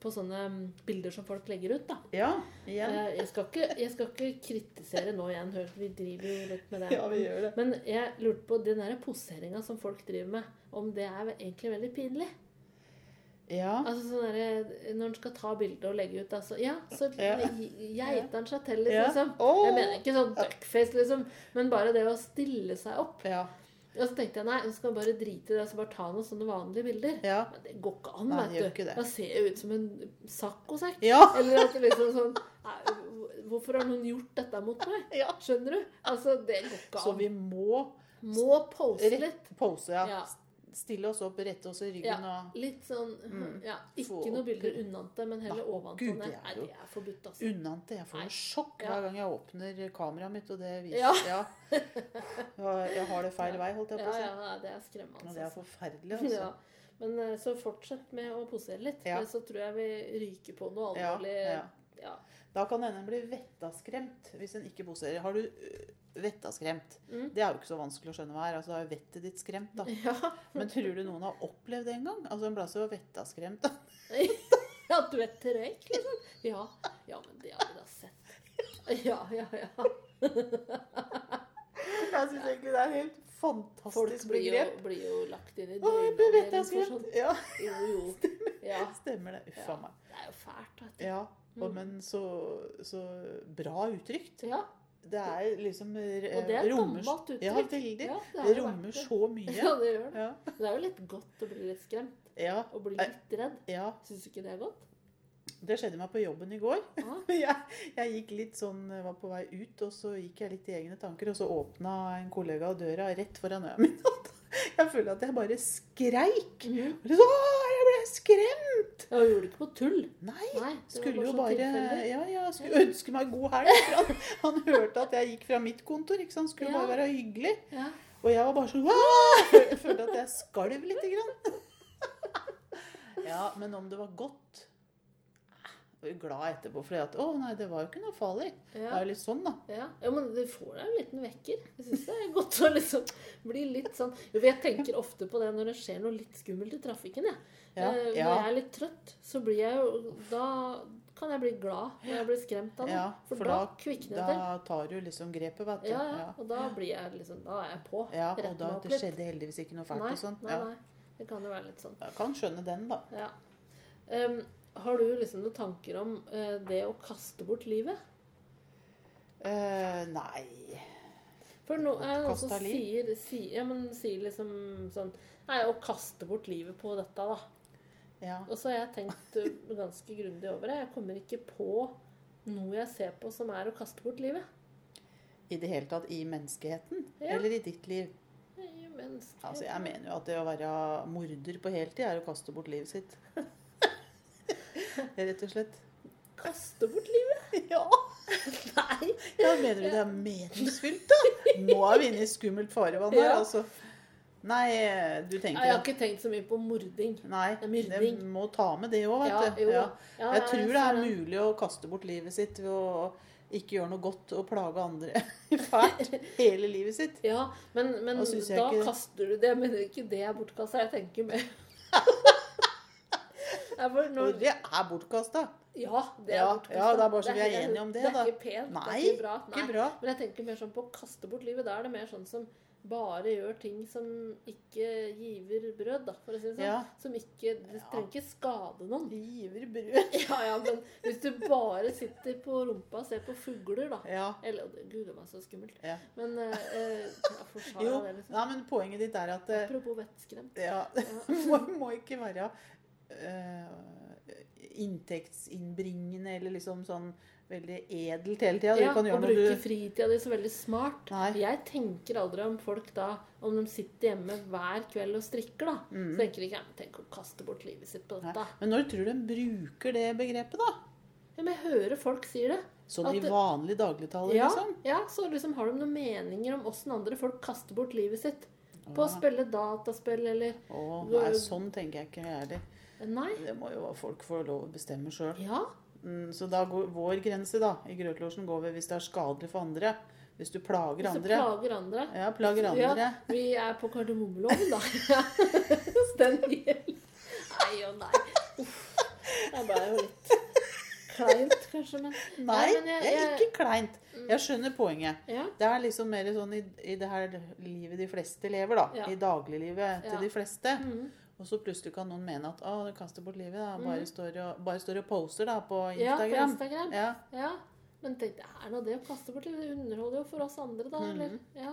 på sånne bilder som folk legger ut, da. Ja, igjen. Eh, jeg, skal ikke, jeg skal ikke kritisere nå igjen, hør, vi driver jo litt med det. Ja, vi gjør det. Men jeg lurte på den der poseringa som folk driver med, om det er egentlig veldig pinlig. Ja. Altså sånn der, Når en skal ta bilde og legge ut, altså Ja, så Ja. geiter han seg til liksom. Ja. liksom. Jeg mener ikke sånn duckface, liksom, men bare det å stille seg opp. Ja. Og så tenkte jeg nei, så skal jeg bare drite i det, så bare ta noen sånne vanlige bilder. Ja. Men det går ikke an, vet du. Da ser jeg ut som en saccosekk. Ja. Eller at det liksom sånn nei, Hvorfor har noen gjort dette mot meg? Ja. Skjønner du? Altså, det går ikke Så vi må Må pose litt. pose, ja. Ja. Stille oss opp, rette oss i Ja, ryggen og litt sånn ja, Ikke Mm. Noe bilder unnante, men heller ovante. Gud, det er Nei, det er forbudt, altså. Unnante. Jeg får jo sjokk Ja. hver gang jeg åpner kameraet mitt, og det viser Ja. ja. Ja, Jeg har det feil vei, holdt jeg på å si. ja, det er skremmende. Altså. det er altså. forferdelig, altså. Ja. Men eh, så fortsett med å posere litt, Ja. så tror jeg vi ryker på noe alvorlig. ja. Ja. Da kan en bli vettaskremt hvis en ikke poserer. Har du øh, vettaskremt? Mm. Det er jo ikke så vanskelig å skjønne hva er. Altså, da er vettet ditt skremt, da. Ja. Men tror du noen har opplevd det en gang? Altså en blasse var vettet skremt da? ja, du er trøyk, liksom? Ja. ja, men det har vi da sett. Ja, ja, ja. Jeg syns egentlig det er helt Folk fantastisk blir jo, blir jo lagt inn i Å, jeg ble døgnavdeling for sånn. Ja, Jo, jo. Ja. stemmer det. Uff a ja. meg. Det er jo fælt, vet du. Ja, og, men så, så bra uttrykt. Ja. Det er liksom eh, Og det er et rommer- gammelt uttrykk. Ja, veldig. Ja, det det rommer det. så mye. ja, det gjør det. Ja. Det er jo litt godt å bli litt skremt. ja. Og bli litt redd. ja. Syns du ikke det er godt? Det skjedde meg på jobben i går. Ah. Jeg, jeg gikk litt sånn, var på vei ut, og så gikk jeg litt i egne tanker, og så åpna en kollega døra rett foran øya mine. Jeg føler at jeg bare skreik. Mm. Og skremt! Ja, gjorde det ikke på tull. Nei, Nei, skulle jo sånn bare. Ja, ja, skulle ønske meg god helg. Han, han hørte at jeg gikk fra mitt kontor, ikke sant. Skulle Ja. bare være hyggelig. Ja. Og jeg var bare sånn følte at jeg skalv lite grann. Ja, men om det var godt glad etterpå, for at, å nei, det var jo ikke noe farlig. Det er jo litt sånn, da. Ja. ja, men du får deg en liten vekker. Jeg syns det er godt å liksom bli litt sånn Jeg tenker ofte på det når det skjer noe litt skummelt i trafikken. Jeg. Ja, Eh, Når jeg er litt trøtt, så blir jeg jo Da kan jeg bli glad når jeg blir skremt av noe. Ja, for, for da, da- kvikner det til. Da tar du liksom grepet, vet du. Ja, ja, og da blir jeg liksom Da er jeg på. Ja, og da, det skjedde heldigvis ikke noe fælt Nei, og sånn. nei, Ja. nei. Det kan jo være litt sånn. Jeg kan skjønne den, da. Ja. Em, har du liksom noen tanker om eh, det å kaste bort livet? Eh, nei For nå er det noen som liv? sier, sier, ja, men sier liksom sånn Nei, å kaste bort livet på dette, da. Ja. Og så har jeg tenkt uh, ganske grundig over det. Jeg kommer ikke på noe jeg ser på som er å kaste bort livet. I det hele tatt i menneskeheten? Ja. Eller i ditt liv? I menneskeheten. Altså, Jeg mener jo at det å være morder på heltid er å kaste bort livet sitt. Rett og slett. Kaste bort livet? Ja. Nei. ja mener du det er meningsfylt, da? Nå er vi inne i skummelt farevann her, Ja. altså. Nei, du tenker jeg har ikke tenkt så mye på mording. Nei, Det må ta med det òg, vet Ja, du. Ja. Ja, Jeg tror det er mulig å kaste bort livet sitt ved å ikke gjøre noe godt og plage andre fælt hele livet sitt. Ja, men, men da ikke- kaster du det. Jeg mener ikke det er bortkasta. Jeg tenker mer Ja, for Og det er bortkasta. ja, det er Ja, bortkastet. ja, det er bare så vi er enige om det, da. Det er ikke pent. Nei, det er ikke bra. ikke bra. Men jeg tenker mer sånn på å kaste bort livet. Da er det mer sånn som bare gjør ting som ikke giver brød, da, for å si det sånn. Ja. Som ikke Det trenger ikke skade noen. Giver brød. Ja, ja, men hvis du bare sitter på rumpa og ser på fugler, da Ja. Eller Gud, det var så skummelt. ja. Men eh, eh, ja, Jo, det, liksom? nei, men poenget ditt er at eh, Apropos vettskremt. ja, må, må ikke være inntektsinnbringende eller liksom sånn veldig edelt hele tida. Ja, noe bruke du fritida di så veldig smart. Nei. Jeg tenker aldri om folk da Om de sitter hjemme hver kveld og strikker, da. Så tenker de ikke tenk å kaste bort livet sitt på dette. Nei. Men når tror du de bruker det begrepet, da? Ja, men jeg hører folk sier det. Sånn i vanlig dagligtale, Ja, liksom? ja, så liksom har de noen meninger om åssen andre folk kaster bort livet sitt. På å spille dataspill eller Å, nei, sånn tenker jeg ikke heller. Nei. Det må jo folk få lov å bestemme sjøl. Ja. Mm, så da går vår grense da, i Grøtlosjen går ved hvis det er skadelig for andre. Hvis du plager Hvis du andre. plager andre. Ja, plager andre. Ja, vi er på kardemommeloven, da. Den gjelder. Nei og nei. Uff. Det ble jo litt kleint, kanskje, men Nei, men jeg- det er ikke kleint. Jeg skjønner poenget. Ja. Det er liksom mer sånn i, i det her livet de fleste lever, da. I dagliglivet til de fleste. Mhm. Og så plutselig kan noen mene at å, du kaster bort livet. da. Bare, står og, bare står og poser da, på Instagram. Ja, på Instagram. Ja. Ja. Men tenk, det er nå det å kaste bort livet. Det underholder jo for oss andre, da. Eller? Ja.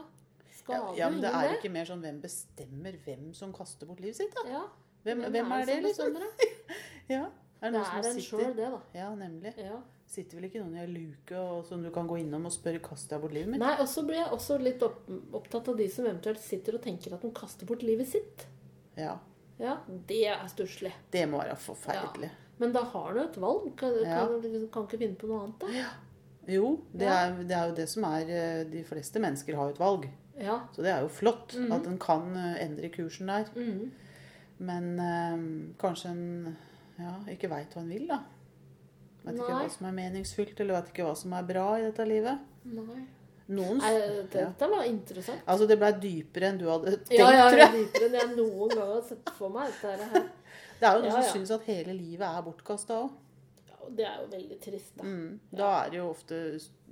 Ja, ja, men det er ikke mer sånn hvem bestemmer hvem som kaster bort livet sitt, da? Ja. Hvem, hvem er det, liksom? Ja. Er Det det er en sjøl, det, da. Ja, nemlig. Ja. Sitter vel ikke noen i ei luke og, som du kan gå innom og spørre kaster jeg bort livet mitt? Nei, og så blir jeg også litt opp, opptatt av de som eventuelt sitter og tenker at de kaster bort livet sitt. Ja. Ja, det er stusslig. Det må være forferdelig. Men da har du et valg. Kan, Ja. kan, du kan ikke finne på noe annet, da. Jo, det Ja. er, det er jo det som er eh, De fleste mennesker har jo et valg. Ja. Så det er jo flott at en kan eh, endre kursen der. Mhm. Men øh, kanskje en ja, ikke veit hva en vil, da. Vet ikke hva som er meningsfylt, eller vet ikke hva som er bra i dette livet. Nei. Noen Nei, dette var interessant. Altså, det ble dypere enn du hadde tenkt, Ja, ja, tror jeg. dypere enn jeg noen gang har sett for meg. Dette her. Det er jo noen som syns at hele livet er bortkasta òg. Ja, og det er jo veldig trist, da. Mm. Da er det jo ofte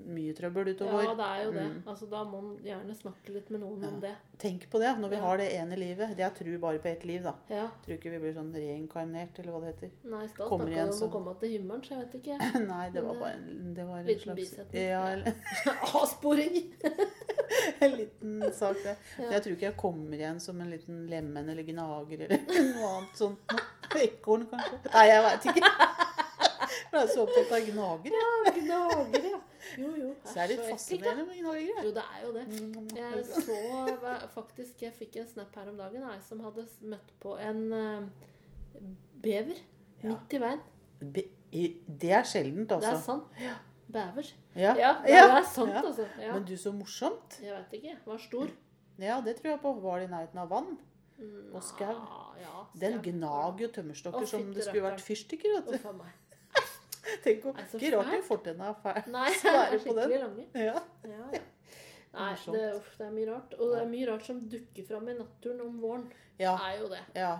mye trøbbel utover. Ja, det er jo det. Mm. Altså, da må man gjerne snakke litt med noen om det. Tenk på det når vi Ja. har det ene livet. Det er tru bare på ett liv, da. Ja. Tror ikke vi blir sånn reinkarnert, eller hva det heter. Nei, Kommer snakka igjen om som- å komme til himmelen, så jeg vet ikke. Nei, det var bare en, det var en liten slags bisetning. Ja, eller, Avsporing! en liten sak, det. Ja. Jeg tror ikke jeg kommer igjen som en liten lemen eller gnager eller noe annet sånt. Ekorn, kanskje. Nei, jeg veit ikke. Jeg er så opptatt av gnagere. Gnager, ja. Jo, jo. Så er det litt fascinerende med gnagere. Jo, det er jo det. Mm. Jeg så faktisk Jeg fikk en snap her om dagen jeg, som hadde møtt på en eh, bever Ja. midt i veien. Be- Det er sjeldent, Det er sant. sant. Bever. Ja. Ja, det Ja. er sant, Ja. altså. Ja. Men du, så morsomt. Jeg vet ikke. Var stor. Ja, det tror jeg på. Var det i nærheten av vann? Mm, Og skau. Ja, Den gnager jo tømmerstokker som det skulle vært fyrstikker. vet du. Tenk Nei, Ikke rart de fortennene er fæl. Nei, det Svære på den. lange. Ja. Ja, ja. Nei, det, uff, det er mye rart. Og det er mye rart som dukker fram i naturen om våren. ja. er jo det. ja.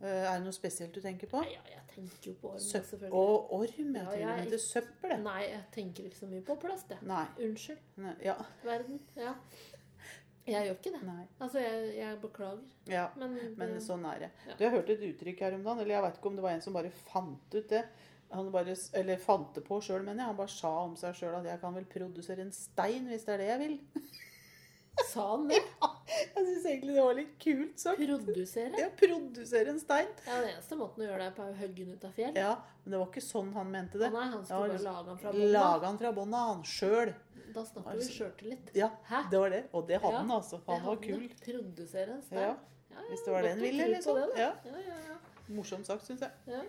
Eh, Er det noe spesielt du tenker på? Nei, ja, jeg tenker jo på orm, selvfølgelig. og orm. Jeg Ja, til og jeg- med søppel. Nei, jeg tenker ikke så mye på plast, jeg. Nei. Unnskyld, Nei. Ja. verden. Ja. Jeg gjør ikke det. Nei. Altså, jeg, jeg beklager. Ja. Men, det, Men sånn er det. Ja. Du har hørt et uttrykk her om dagen, eller jeg vet ikke om det var en som bare fant ut det. Han bare, eller fant det på sjøl, mener jeg. Han bare sa om seg sjøl at jeg kan vel produsere en stein hvis det er det jeg vil. sa han det? Jeg syns egentlig det var litt kult sagt. Produsere? Ja, produsere en stein. Ja, Den eneste måten å gjøre det på, er å hogge den ut av fjell. Ja, men det var ikke sånn han mente det. Å nei, han Ja, skulle bare liksom, lage den fra bånda. Lage han fra bånda, han sjøl. Da snakker vi Altså, sjøltillit. Ja, Hæ? det var det. Og det hadde Ja, han, altså. Han var kul. Produsere en stein. Ja, Ja, hvis det var det han ville, på liksom. det. Ja. Ja, ja, ja. Morsomt sagt, syns jeg. Ja.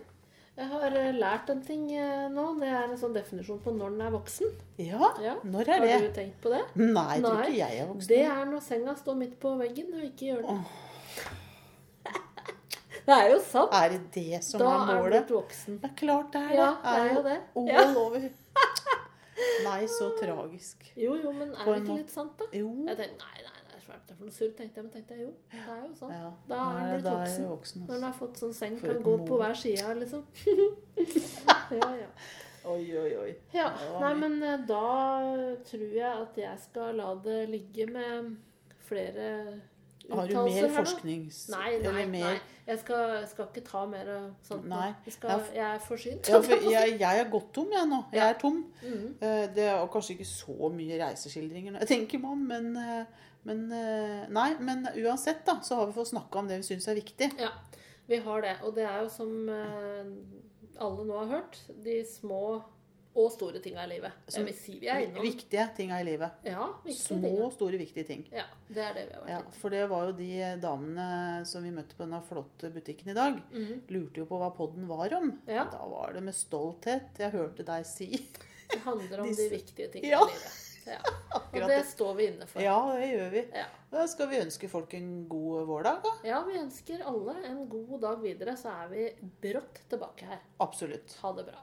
Jeg har eh, lært en ting eh, nå. Det er en sånn definisjon på når den er voksen. Ja, Ja. når er det? Har du tenkt på det? Nei, jeg tror ikke jeg er voksen. Det er når senga står midt på veggen og ikke gjør det. Oh. Det er jo sant. Er det det som Da er er du blitt voksen. Det er klart det er. Ja, det er jo det. All over. Nei, så tragisk. Jo, jo, men er det ikke litt sant, da? Jo. Jeg tenker, nei, nei, er. Det er for noe surr, tenkte jeg. Men tenkte jeg, jo, det er jo sånn. Ja, Da er han litt blitt voksen. voksen. Når den Altså. har fått sånn seng, kan gå på hver side, liksom. ja, ja. Oi, oi, oi. Ja, nei, men eh, da tror jeg at jeg skal la det ligge med flere Har du mer forsknings... Nei, nei, nei. Jeg skal, jeg skal ikke ta mer sånt. Nei. Jeg, skal, jeg er forsynt. Ja, for jeg, jeg er godt tom, jeg nå. Jeg er tom. Mm -hmm. Det er kanskje ikke så mye reiseskildringer, når jeg tenker meg om, men, eh, men eh, Nei, men uansett, da, så har vi fått snakka om det vi syns er viktig. Ja, vi har det. Og det er jo som eh, alle nå har hørt, de små og store tinga i livet. Som- si vi er innom. Viktige tinga i livet. Ja, viktige Små, ting. store, viktige ting. Ja, det er det vi har vært Ja, for det var jo de damene som vi møtte på denne flotte butikken i dag, Mhm. lurte jo på hva podden var om. Ja. Da var det med stolthet jeg hørte deg si Det handler om de viktige tingene Ja. i livet. Ja. Og det står vi inne for. Ja, det gjør vi. Ja. Da skal vi ønske folk en god vårdag, da. ja, vi ønsker alle en god dag videre, så er vi brått tilbake her. Absolutt. Ha det bra.